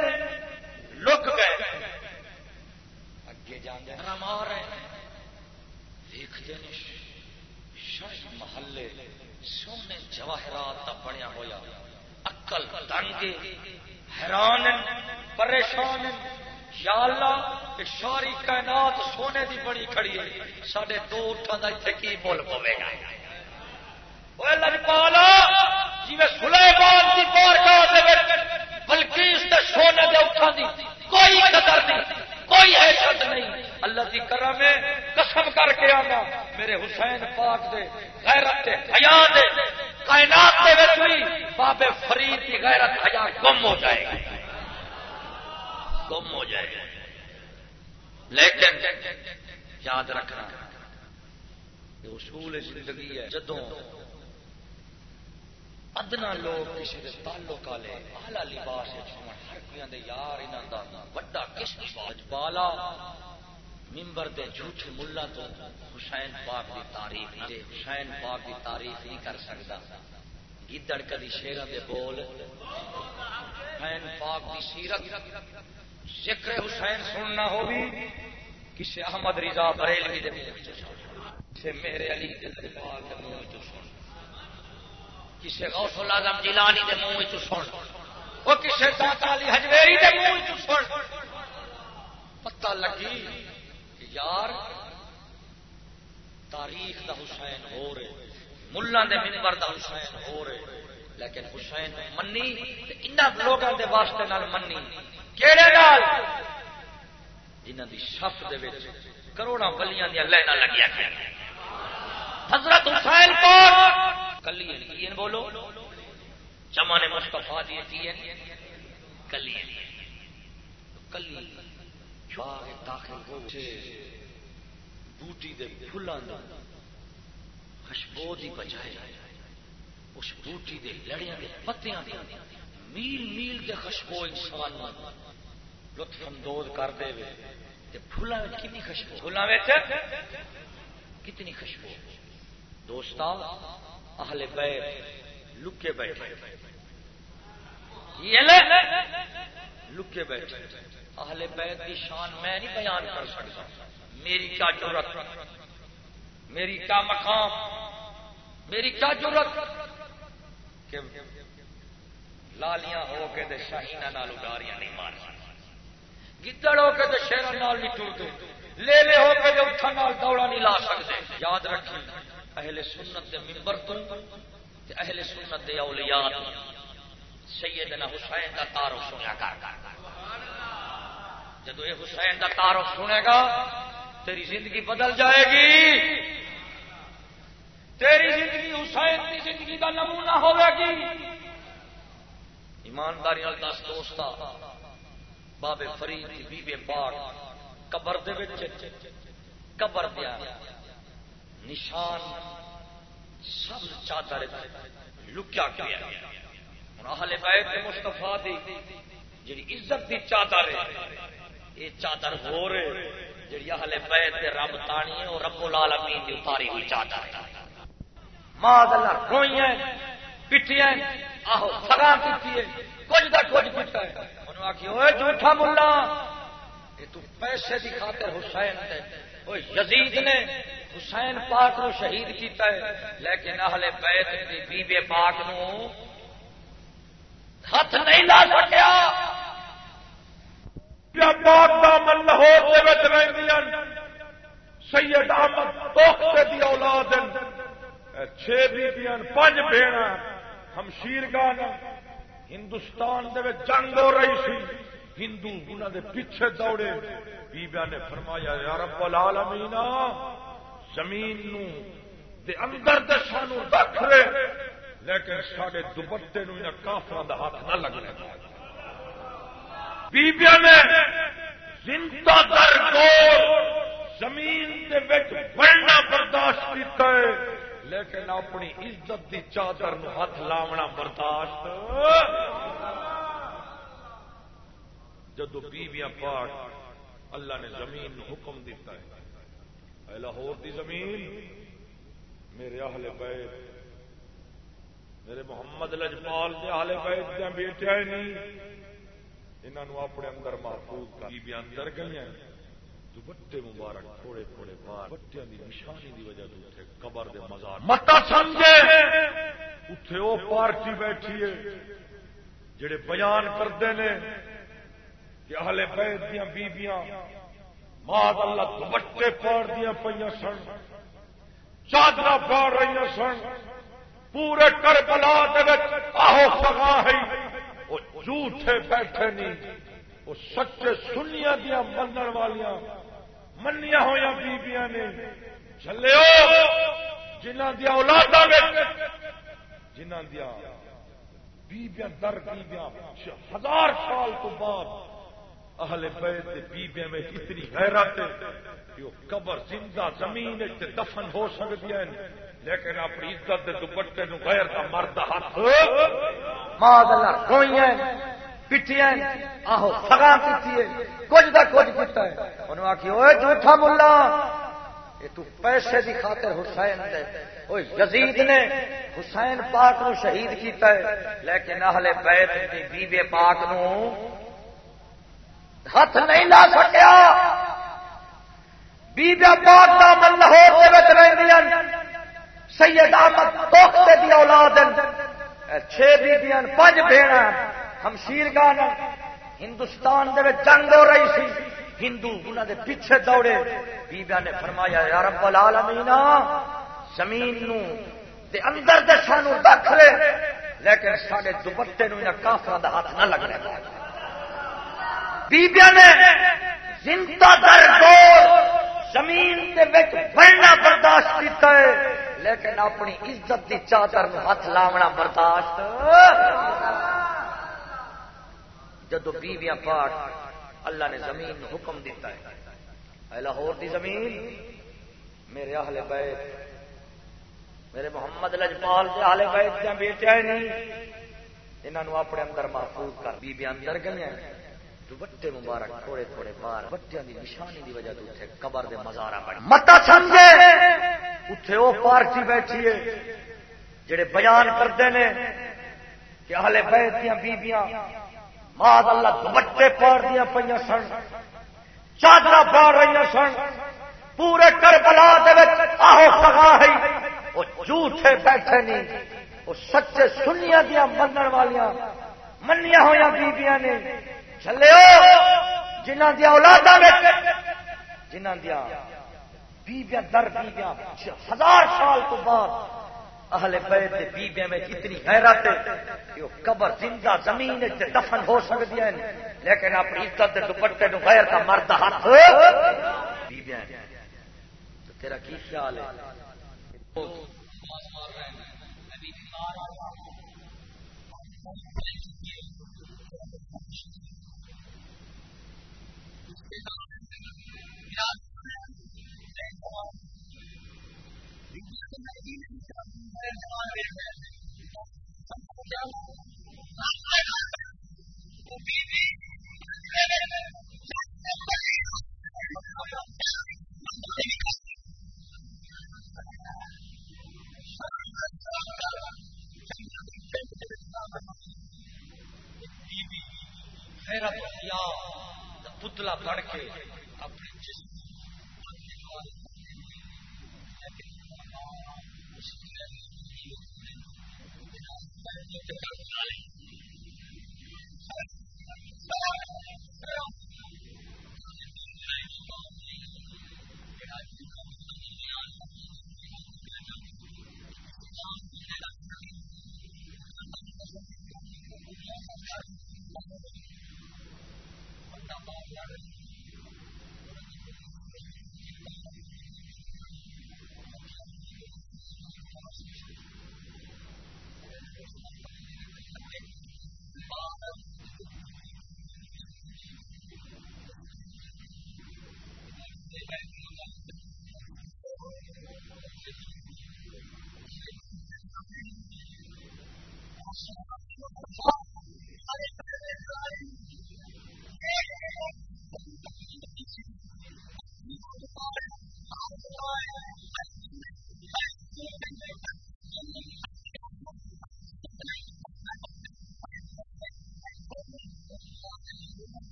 A: لک گئے۔ اگے جانے رما رہے دیکھتے شاہی محلے، سونے جواہرات کا بنیا ہوا اکل تنگے حیران پریشان یا اللہ ساری کائنات سونے دی بڑی کھڑی ہے۔ سڈے دو اٹھان کا اتنے کی بول پوے گا؟ لجپالا جی سلیمان کی بار بلکہ سونے دے اٹھان دی کوئی قدر نہیں کوئی حیثیت نہیں اللہ کی کرم ہے قسم کر کے آنا میرے حسین پاک دے، غیرت حیا دے، کائنات دے وچ بھی بابے فرید کی غیرت حیا گم ہو جائے گی۔ گم ہو جائے گا لیکن یاد رکھنا، یہ اصول زندگی ہے، جدوں ادنا لوگ کسی کے تعلق والے آلہ لباس ہر کوئی یار انہوں کا وڈا کس بالا ممبر دے جھوٹے ملا تو حسین پاک دی تعریف حسین پاک دی تعریف نہیں کر سکتا۔ گدڑ کدی شیروں دے بول۔ حسین پاک دی سیرت ذکر حسین سننا ہو بھی کسی احمد رضا بریلوی دے کسی میرے علی دے پاک دے منہ تو سن۔ کسی غوث العظم جیلانی دے منہ تو سن۔ وہ کسی داتا علی حجویری دے منہ تو سن۔ پتہ لگی یار، تاریخ دا حسین ہو رہے ملا دے منبر دا حسین ہو رہے، لیکن حسین منی ان لوگوں دے واسطے نال منی۔ کہڑے نال؟ جنہ دی شف دے وچ کروڑا ولیاں دیا لائن لگیا حضرت حسین کو کلی بولو؟ چمانے مستفا دیے کلی کلی باغ داخل ہو بوٹی دے پھلاں خوشبو دی بجائے اس بوٹی دے لڑیاں دے پتیاں دے میل میل دے خوشبو انسان لطف اندوز کر دے وے۔ تے پھلاں وچ کتنی خوشبو؟ پھلاں وچ؟ کتنی خوشبو؟ دوستا اہل بیت لکے بیٹھے۔ یہ لکے بیٹھے۔ اہل بیت کی شان میں نہیں بیان کر سکتا۔ میری کیا ضرورت میری کیا مقام؟ میری کیا ضرورت لالیاں ہو کے دے شاہینہ نال اڈاریاں نہیں مار گدڑ ہو کے تو شیر نال نہیں ٹوٹتے لے لے ہو کے جو اٹھن نال دوڑا نہیں لا سکتے۔ یاد رکھی اہل سنت دے ممبر تو اہل سنت دے اولیاء سیدنا حسین دا تعارف سنیا کر۔ جدو یہ حسین دا تعارف سنے گا، تیری زندگی بدل جائے گی۔ تیری زندگی حسین کی زندگی کا نمونہ ہوگا گی۔ ایمانداری دس دوست بابے فرید بی بے پاک قبر دے قبر دیا۔ نشان سب چادر لکیا گیا۔ ہوں اہل بیت مستفا دی جی عزت دی چادر ہے یہ چادر ہو رہے جی اہل بیت رب تانی ہے، اور رب العالمین دی اتاری ہوئی چادر ہے۔ ماں اللہ روئیاں پٹیاں آہو سگا پیتی ہے کچھ دا کچھ پٹا ہے۔ انہوں آخی اوے جھوٹا ملا۔ یہ تو پیسے دی خاطر حسین ہے وہ یزید نے حسین پاک نو شہید کیتا ہے۔ لیکن اہل بیت دی بی پاک نو ہاتھ نہیں لا سکیا۔
B: دامن لاہور سید احمد توختے دی اولاد چھ بیبیاں پانچ بھیڑ ہمشیر گان ہندوستان دے جنگ ہو رہی سی۔ ہندو انہوں دے پیچھے دوڑے۔ بیبیا نے فرمایا، یا رب العالمین، زمین نو دے اندر دے سانو رکھ رہے لیکن سارے دوپٹے نو انہیں کافر دا ہاتھ نہ لگنے۔ بیبیا نے زندہ در کو زمین دے بڑھنا برداشت کیتا ہے۔ لیکن اپنی عزت دی چادر نو ہاتھ لاونا برداشت۔ جدو بیویاں پاک اللہ نے زمین نو حکم دیتا ہے۔ اے لاہور دی زمین، میرے اہل بیت، میرے محمد لجپال دے اہل بیت دے بیٹے نہیں انہوں اپنے اندر محفوظ کر بی اندر گئی ہیں دوپٹے مبارک، تھوڑے تھوڑے بار۔ بٹیا کی نشانی دی وجہ سے قبر دے مزار۔ متا سمجھے؟ اتے وہ پارٹی بیٹھی ہے، جڑے بیان کرتے ہیں کہ اہل بیت دیا بیبیاں ماد اللہ دوپٹے پاڑ دیا پہ سن چادر پاڑ رہی سن، پورے کربلا آہو سگا ہے۔ جھوٹے بیٹھے نہیں۔ وہ سچے سنیا دیا من والیا منیا ہوا بیبیاں نے۔ چلے جنہ دیا اولادا جنہ دیا بیبیاں در بیبیاں ہزار سال تو بعد اہل بیت بیبیاں میں اتنی غیرت کہ وہ قبر زندہ زمین دفن ہو سکتی ہیں۔ لیکن اپنی عزت کے دوپٹے نو غیر کا مرد ہاتھ ماذ اللہ کوئی روئیاں پٹیاں آہو سگا پیتی ہے کچھ دا کچھ پیتا ہے۔ انہوں آخی وہ جھوٹا ملا۔ یہ تو پیسے دی خاطر حسین دے۔ وہ یزید نے حسین پاک نو شہید کیتا ہے۔ لیکن اہل بیت دی بیوے پاک نو ہاتھ نہیں لا سکیا۔ بیبیا پاک دا من لاہور رہی سید احمد توختے دی اولاد چھ بیبیاں پانچ بھیڑ ہمشیر گان ہندوستان دے جنگ ہو رہی سی۔ ہندو انہوں دے پیچھے دوڑے۔ بیبیا نے فرمایا، یا رب العالمین، زمین نو دے اندر دے سانو رکھ لے۔ لیکن سارے دوپٹے نو کافر دا ہاتھ نہ لگنے بیبیا نے زندہ در دور زمین دے بڑھنا برداشت کیتا ہے، لیکن اپنی عزت دی چادر ہاتھ لاونا برداشت۔ جدو بیویاں پاٹ اللہ نے زمین حکم دیتا ہے، اے لاہور دی زمین، میرے اہل بیت، میرے محمد لجپال کے اہل بیت دیا نہیں انہوں اپنے اندر محفوظ کر بیبیاں اندر گئے دوپٹے مبارک تھوڑے تھوڑے بار بٹیا کی نشانی دی وجہ سے قبر دے مزارا بڑے متا سمجھے اتے وہ پارٹی بیٹھی ہے جڑے بیان کرتے ہیں کہ ہلے بیت دیا بیبیاں ماد اللہ دوپٹے پاڑ دیا پہ سن چادر پاڑ رہی سن پورے کربلا آہو سگا ہے۔ وہ جھوٹے بیٹھے نہیں وہ سچے سنیا دیا منن والیاں منیا ہوا بیبیاں نے چلے
A: جنہ دیا اولاد جنہ دیا بیبیاں در بیبیاں ہزار سال تو بعد اہل بیت بیبیاں میں اتنی حیرت کہ وہ قبر زندہ زمین دفن ہو سکتی ہیں۔ لیکن اپنی عزت دوپٹے نو غیر کا مرد ہاتھ۔ بیبیاں تیرا کی خیال ہے؟ پتلا پڑھ کے Thank you.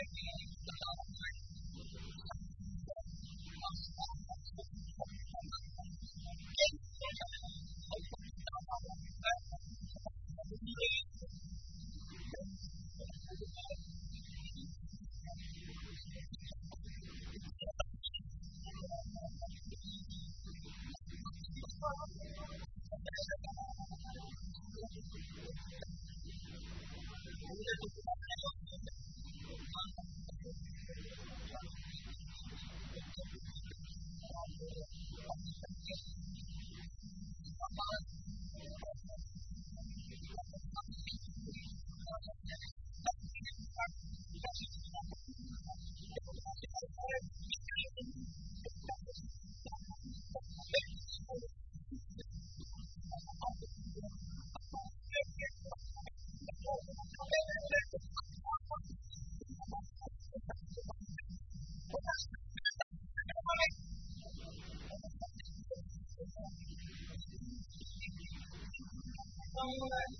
A: thinking Lord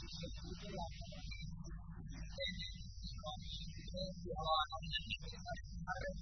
A: Thank you.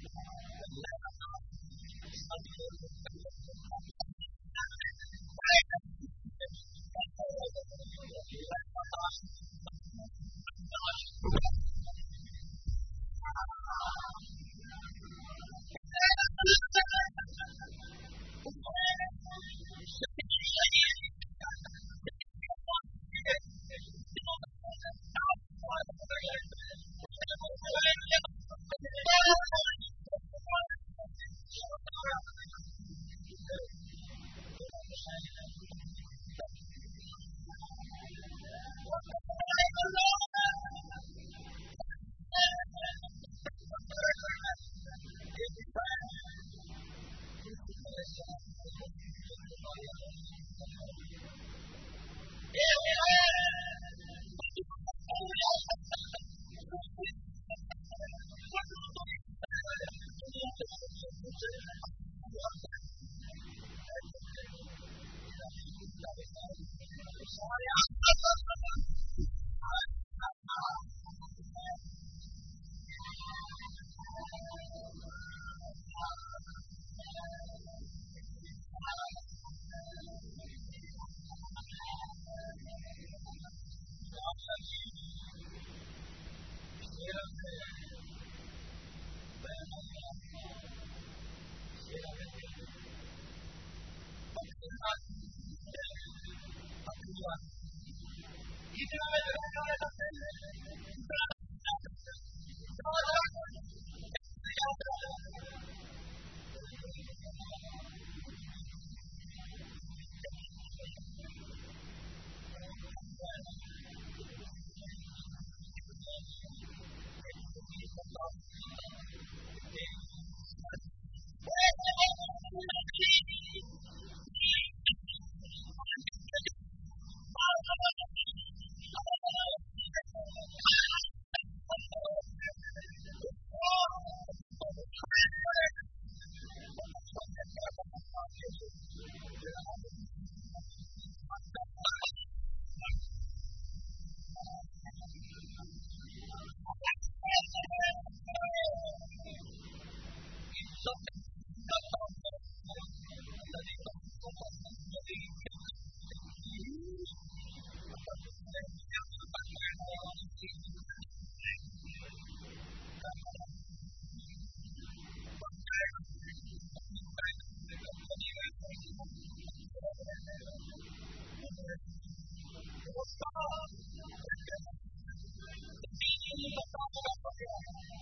A: and let
C: us God.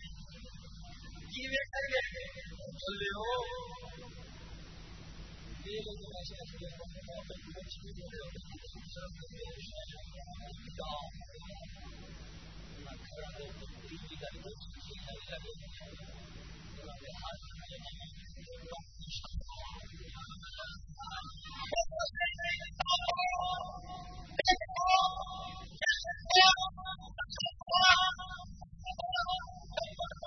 A: Give it again. Only hope. Thank you.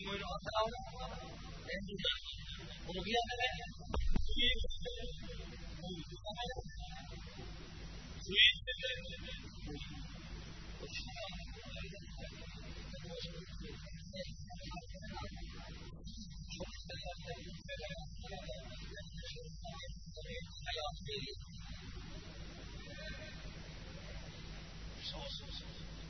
A: いろいを練習して、び、スイー、もうか。スイー、もう、落ち。うそうそうそう。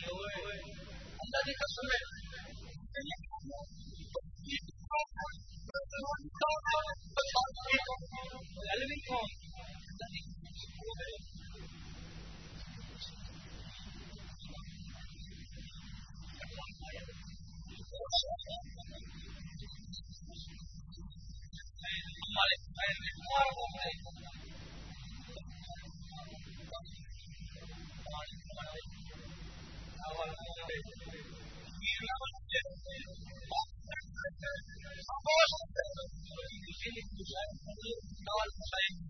A: Allah di kasur Thank you. Thank you.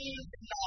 A: beings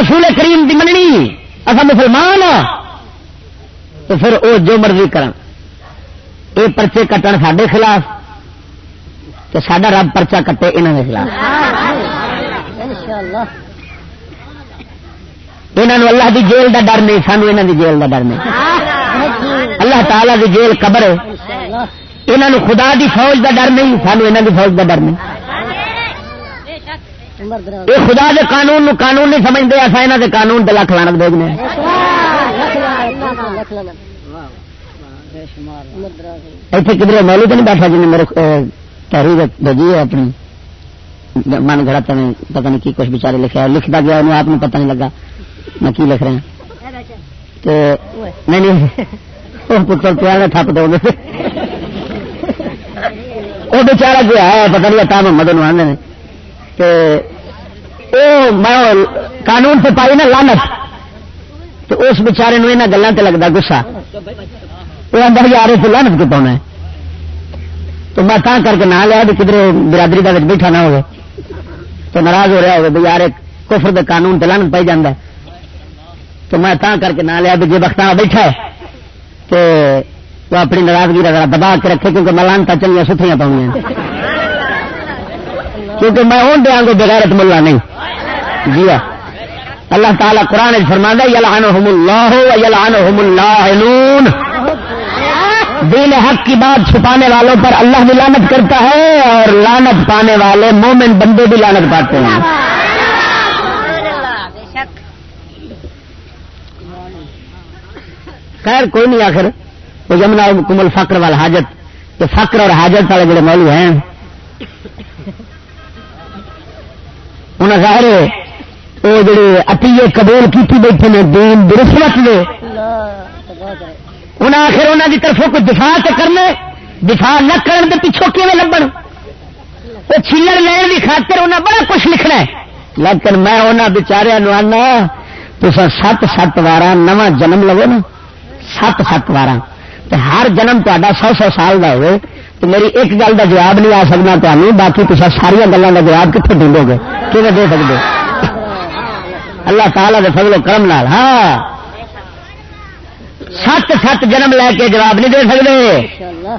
C: رسول کریم کی مننی. اصا مسلمان ہاں. تو پھر وہ جو مرضی کرن. یہ پرچے کٹن سڈے خلاف تو سڈا رب پرچا کٹے یہاں کے خلاف. یہاں اللہ دی جیل دا ڈر نہیں سانو یہاں دی جیل دا ڈر نہیں. اللہ تعالی دی جیل قبر ہے. یہاں خدا دی فوج دا ڈر نہیں سانو یہاں دی فوج دا ڈر نہیں. یہ خدا دے قانون نو قانون نہیں سمجھتے اصا یہاں دے قانون دے لکھ لانت بھیجنے۔ اتنے کدھر مولی تو نہیں بیٹھا جن میرے تحریر بھیجی ہے اپنی۔ من گھڑا تمہیں پتہ نہیں کی کچھ بچارے لکھا لکھتا گیا، انہیں آپ پتہ نہیں لگا۔ میں کی لکھ رہا ہوں تو نہیں نہیں۔ وہ پتر پیار تھپ دو گے وہ بچارا جو ہے، پتہ نہیں تا محمد آدھے نے۔ تو میں قانون سے پائی نا لانت تو اس بچارے یہاں گلوں سے لگتا گسا وہ اندر یار سے لانت کو پاؤنا تو میں تاں کر کے نہ لیا بھی کدھر برادری کا بیٹھا نہ ہوگا تو ناراض ہو رہا ہوگا بھائی یار کفر دے قانون سے لانت پائی جانا تو میں تاں کر کے نہ لیا بھی جی وقت بیٹھا ہے تو وہ اپنی ناراضگی کا دبا کے رکھے کیونکہ میں لانتا چلیاں ستھریاں پاؤں کیونکہ میں ہوں دیا گا بغیرت ملا نہیں۔ جی ہاں۔ اللہ تعالیٰ قرآن فرما یلان اللہ یلان اللہ دین حق کی بات چھپانے والوں پر اللہ بھی لانت کرتا ہے اور لانت پانے والے مومن بندے بھی لانت پاتے ہیں۔ خیر، کوئی نہیں آخر۔ وہ جمنا کمل فقر والا حاجت یہ فقر اور حاجت والے جڑے مولو ہیں انہیں ظاہر وہ جڑے اٹیے قبول کی بیٹھے نے، دین درسمت نے انہیں آخر انہوں کی طرف کوئی دفاع تو کرنا دفاع نہ کرن دے پیچھوں کی لبن وہ چیلر لین کی خاطر انہیں بڑا کچھ لکھنا ہے۔ لیکن میں انہوں بچاریا آنا تو سات سات وار نواں جنم لو نا۔ سات سات وار ہر جنم تا سو سو سال کا ہوئے۔ تو میری ایک گل کا جواب نہیں آ سکنا تمہیں باقی تصا ساریا گلوں کا جواب کتنے ڈھونڈو گے کہ دے سکتے اللہ تعالیٰ کے فضل و کرم نال ہاں سات سات جنم لے کے جواب نہیں دے سکتے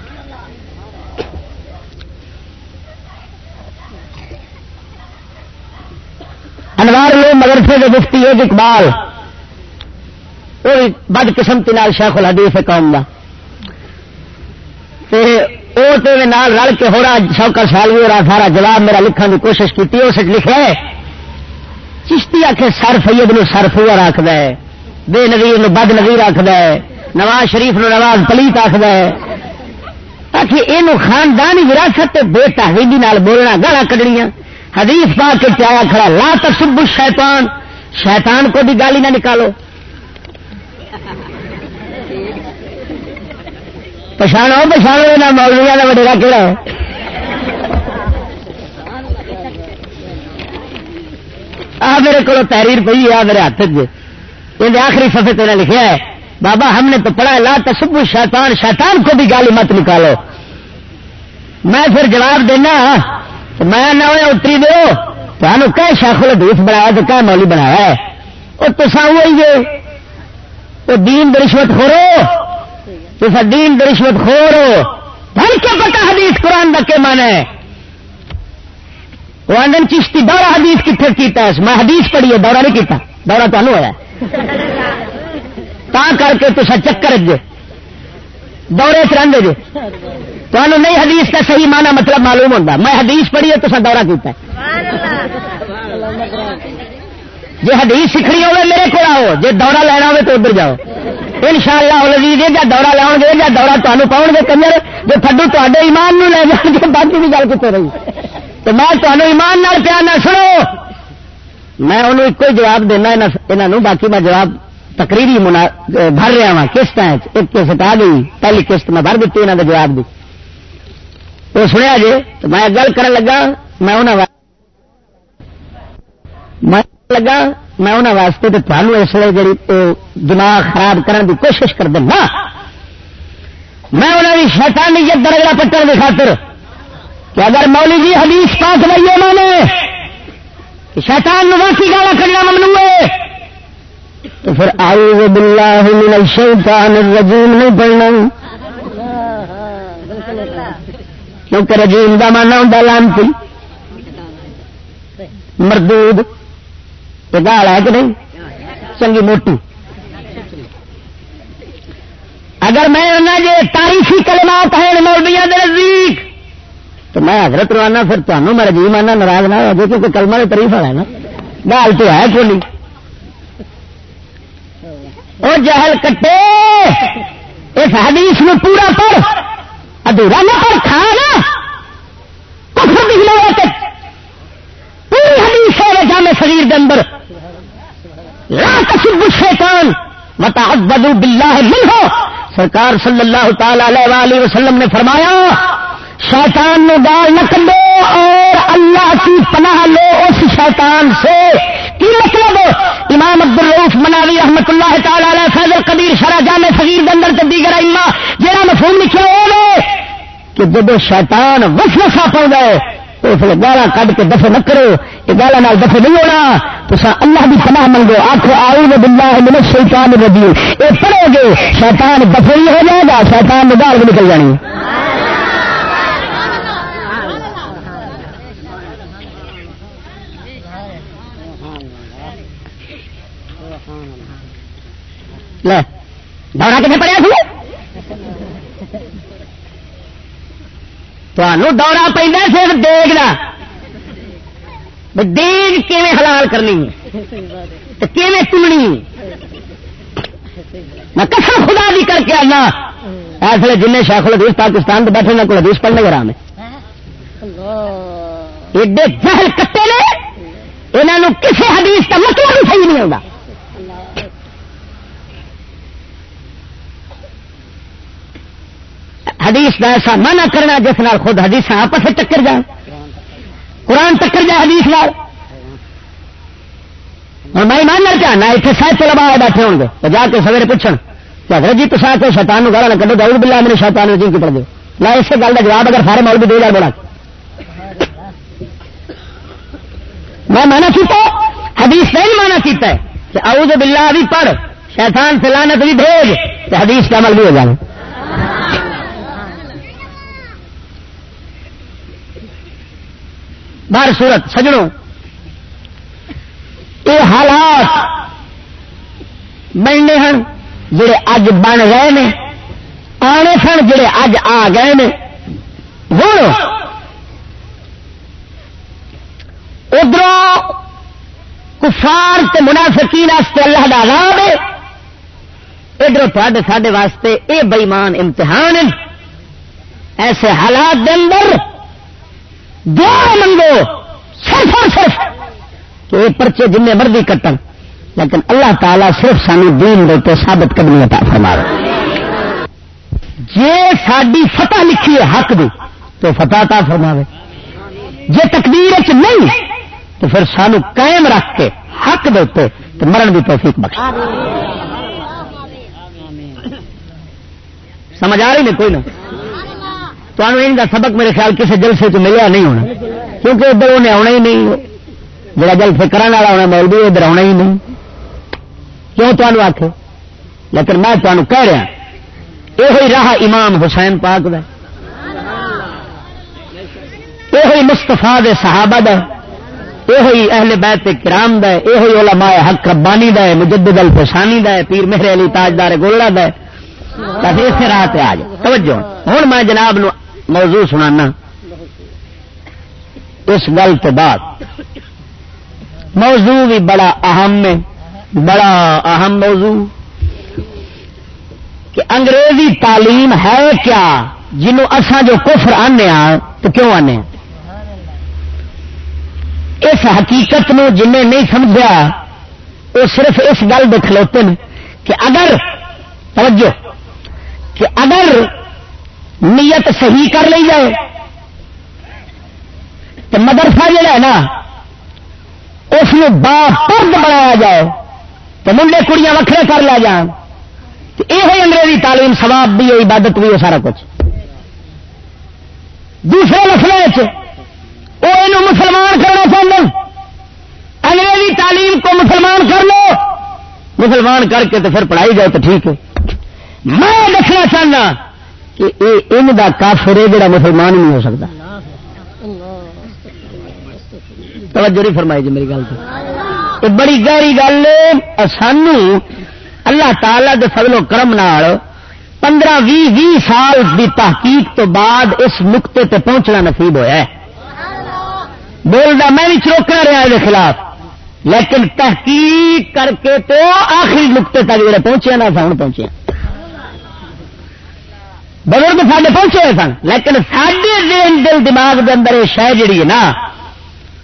C: انوار لو مدرسے کے مفتی ایک اقبال وہ بد قسمتی شیخ الحدیث قوم کا رل کے ہو رہا سوکا سال سارا جواب میرا لکھن کی کوشش کی اس لکھا ہے چشتی آخ سر سید نو سر فور آخد بے نظیر نو بد نظیر آخد نواز شریف نو نواز پلیت آخد آخر یہ خاندانی وراثت بے تحریبی نال بولنا گالا کڈنیا حدیث پا کے چایا کھڑا لا تصب شیطان شیطان کو بھی گالی نہ نکالو پچھاڑو پچھاڑو نہ مولویا کا وڈیرا کہڑا ہے؟ آ میرے کو تحریر پی ہے میرے ہاتھ یہ آخری سفے تیرا لکھا ہے، بابا ہم نے تو پڑھا لا تصب شیطان شیطان کو بھی گالی مت نکالو۔ میں پھر جواب دینا میں نہ اتری دو تمہیں کہ شیخ الحدیث بنایا تو کیا مولی بنایا ہے۔ وہ تو سا وہ دین رشوت خورو۔ تو دین رشوت خور ہو۔ ہر کیا پتا حدیث قرآن کا کیا مانا ہے۔ وہ آنگن چشتی دورہ حدیث کتنے کیتا ہے؟ میں حدیث پڑھی ہے دورہ نہیں کیتا۔ دورہ تمہیں ہوا تا کر کے تو چکر جے دورے چ رہے جی۔ تمہیں نہیں حدیث کا صحیح مانا مطلب معلوم ہوتا میں حدیث پڑھی ہے تو دورہ کیتا جی حدیث سیکھنی ہوگی میرے کو آؤ۔ جی دورہ لینا ہو تو ادھر جاؤ۔ ان شاء اللہ لذیذ جا دورہ لاؤ گے یا دورہ تمہیں پاؤ گے کنجر جو تھڈو تے ایمان نو لے جان گے باقی بھی گل کتنے رہی تو میں تمہیں ایمان نال پیار نہ سنو میں انہوں ایک ہی جواب دینا یہاں باقی میں جواب تقریری منا بھر رہا وا قسط ایک قسط آ گئی پہلی قسط میں بھر دیتی یہاں کے جواب دی وہ سنیا جی تو میں گل کر لگا میں انہوں لگا میں انہوں واسطے تو تمہوں اس لیے جی دماغ خراب کرنے کی کوشش کر دینا میں انہوں کی شیطانیت درجہ پٹن کی خاطر کہ اگر مولی جی حدیث پاس لئیے انہوں نے شیطان واقعی گالا کرنا ممنوع ہے۔ تو پھر اعوذ باللہ من الشیطان الرجیم نہیں پڑھنا۔ کیونکہ رجیم کا مانا ہوں لانتی۔ مردود۔ یہ گال ہے کہ نہیں؟ چنگی موٹی۔ اگر میں جی تاریخی کلمات ہیں مولویا نزدیک، تو میں حضرت روانہ پھر تمہوں جی، میں رجیم آنا ناراض نہ ہو جائے کیونکہ کلمہ کی تاریف والا ہے نا۔ گال تو ہے کوئی وہ جہل کٹے، اس حدیث میں پورا پڑھ، ادھورا نہ پڑھ کھا نا کفر بھی لوگ پوری حدیث ہے، جامع شریر کے اندر۔ لا تصب الشیطان. وتعبدوا بالله منه سرکار صلی اللہ تعالی علیہ وسلم نے فرمایا، شیطان نے گال نہ کڈو اور اللہ کی پناہ لو اس شیطان سے. کی مطلب؟ امام عبد الروف مناوی رحمت اللہ تعالی علیہ فیض القدیر شرح جامع صغیر دندر تے دیگر اما جہاں مفہوم لکھا ہو کہ جب شیطان وسوسہ پاؤں گئے تو اس گالا کھ کے دفے نہ کرو، یہ گالا نال دفے نہیں ہونا۔ تو اللہ بھی پناہ منگو آخو آؤ بلا من شیطان رجیم یہ پڑھو گے، شیطان دفے ہی ہو جائے گا، شیطان میں بھی نکل جانی۔ دورہ کتنے پڑیا تھی؟ دورہ پہ صرف دیکھ دیگ کیویں حلال کرنی کیویں تمنی میں کسم خدا بھی کر کے آنا۔ ایسے جن شیخ الحدیث پاکستان میں بیٹھے نہ کوئی حدیث پڑھنے گرا میں۔ ایڈے جہل کٹے نے یہاں کسی حدیث کا مطلب بھی صحیح نہیں ہوگا حدیث کا ایسا منع کرنا جس نال خود حدیث آپس ٹکر جائیں قرآن ٹکر جائے حدیث لال میں ایمان نہ چاہنا اتنے سائد طلبا بیٹھے ہوں گے۔ تو جا کے سویرے پوچھن۔ حضرت جی تو ساتھ شیطان گالا نہ کڈو دور بلا میرے شیطان جی کی پڑھ دو لا، اس گل کا جواب اگر سارے مول بھی دو ہزار بڑا میں مانا کیتا حدیث نہیں مانا کیتا ہے کہ اعوذ باللہ بھی پڑھ، شیطان سے لانت بھی بھیج حدیث کا عمل بھی ہو جائے۔ بار صورت، سجڑوں۔ یہ حالات بننے ہیں جڑے اج بن گئے نے، آنے سن جڑے اج آ گئے نے۔ ہوں۔ ادھر کفار تے منافقی واسطے اللہ کا رام ہے۔ ادھر تھے سڈے واسطے یہ بئیمان امتحان ایسے حالات دے اندر دعا منگو صرف اور صرف۔ کہ یہ پرچے جن مرضی کٹن لیکن اللہ تعالیٰ صرف سانو دین دیتے ثابت کرنی عطا فرما جی ساری فتح لکھی ہے حق دی تو فتح عطا فرماوے جی تقدیر نہیں تو پھر سانو قائم رکھ کے حق دیتے تو مرن بھی توفیق بخش سمجھ آ رہی نہیں کوئی نہ؟ تو سبق میرے خیال کسی جلسے سے ملیا نہیں ہونا کیونکہ ادھر انہیں آنا ہی نہیں جڑا جلسے کرنے والا ہونا مولوی ادھر آنا ہی نہیں کیوں تمہیں آخ لیکن میں تمہیں کہہ رہا یہ راہ امام حسین پاک دا یہ مستفا دے صحابہ دا یہ اہل بیت کرام دا یہ علماء حق ربانی دا مجدد الفسانی دا پیر مہر علی تاجدار گولڑا دا اس راہ آ جائے توجہ ہوں میں جناب نو موضوع سنانا۔ اس گل کے بعد موضوع بھی بڑا اہم ہے، بڑا اہم موضوع۔ کہ انگریزی تعلیم ہے کیا؟ جنوں اسا جو کفر آنے ہاں، تو کیوں آنے ہاں؟ اس حقیقت نو جن نہیں سمجھا وہ صرف اس گل دکھلوتے ہیں کہ اگر، توجہ، کہ اگر نیت صحیح کر لی جائے تو مدرسہ جڑا ہے نا، اس با پرد بنایا جائے تو منڈے کڑیاں وکھرے کر لیا جان۔ یہ انگریزی تعلیم سواب بھی ہے، عبادت بھی ہے، سارا کچھ۔ دوسرے مسئلے وہ مسلمان کرنا چاہتے انگریزی تعلیم کو مسلمان کر لو۔ مسلمان کر کے تو پھر پڑھائی جائے تو ٹھیک ہے۔ میں دکھنا چاہنا کہ ان کا کافر ہے جڑا مسلمان نہیں ہو سکتا توجہ نہیں فرمائی جی میری گل تو بڑی گہری گل سانو اللہ تعالی دے فضل و کرم نال پندرہ بھی بھی سال دی تحقیق تو بعد اس نقطے تے پہنچنا نصیب ہوا ہے بولتا میں بھی چروکنا رہا یہ خلاف لیکن تحقیق کر کے تو آخری نقطے تک جڑے پہنچے نا سن پہنچے بزرگ سارے پہنچے ہوئے سن، لیکن سڈے دل، دماغ کے اندر یہ شہ جڑی ہے نا،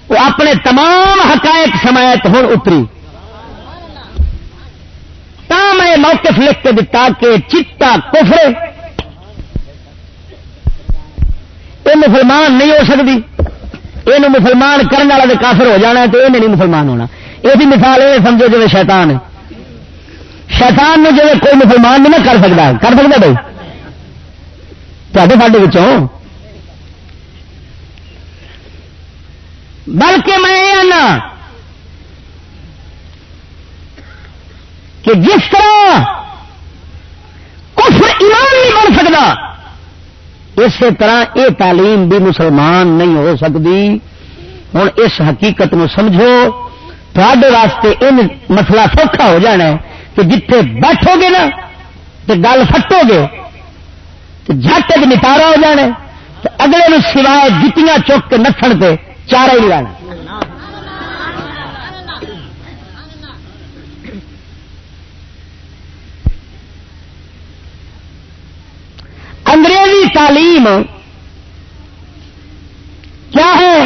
C: وہ اپنے تمام حقائق سمایت ہوں اتری۔ تا میں موقف لکھ کے دتا کہ چٹا کفر یہ مسلمان نہیں ہو سکتی۔ یہ مسلمان کرنے والا کافر ہو جانا تو یہ نہیں مسلمان ہونا۔ یہ بھی مثال یہ سمجھو جی شیطان ہے۔ شیطان نے جی کوئی مسلمان نہیں نہ کر سکتا کر سکتا بھائی؟ تے ساڈے بلکہ میں یہ آنا کہ جس طرح کفر ایمان نہیں بن سکتا اسی طرح یہ تعلیم بھی مسلمان نہیں ہو سکتی ہوں اس حقیقت نو سمجھو تھوڑے واسطے ان مسئلہ سوکھا ہو جانا ہے کہ جتنے بیٹھو گے نا تو گل فٹو گے جٹ نتارا ہو جانا تو اگلے نو سوائے جتیاں چک کے نسن پہ چارا ہی لانا۔ انگریزی تعلیم کیا ہے؟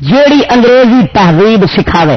C: جیڑی انگریزی تہذیب سکھاوے۔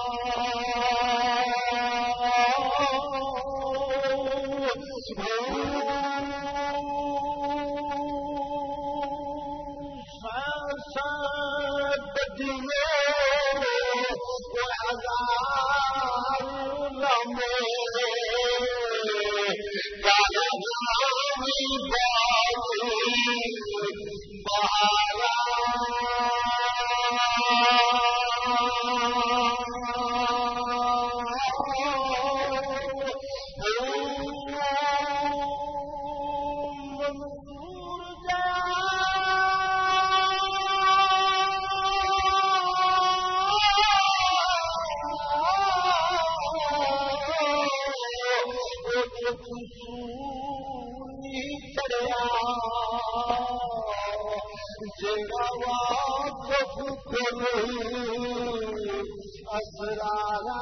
D: اسرارا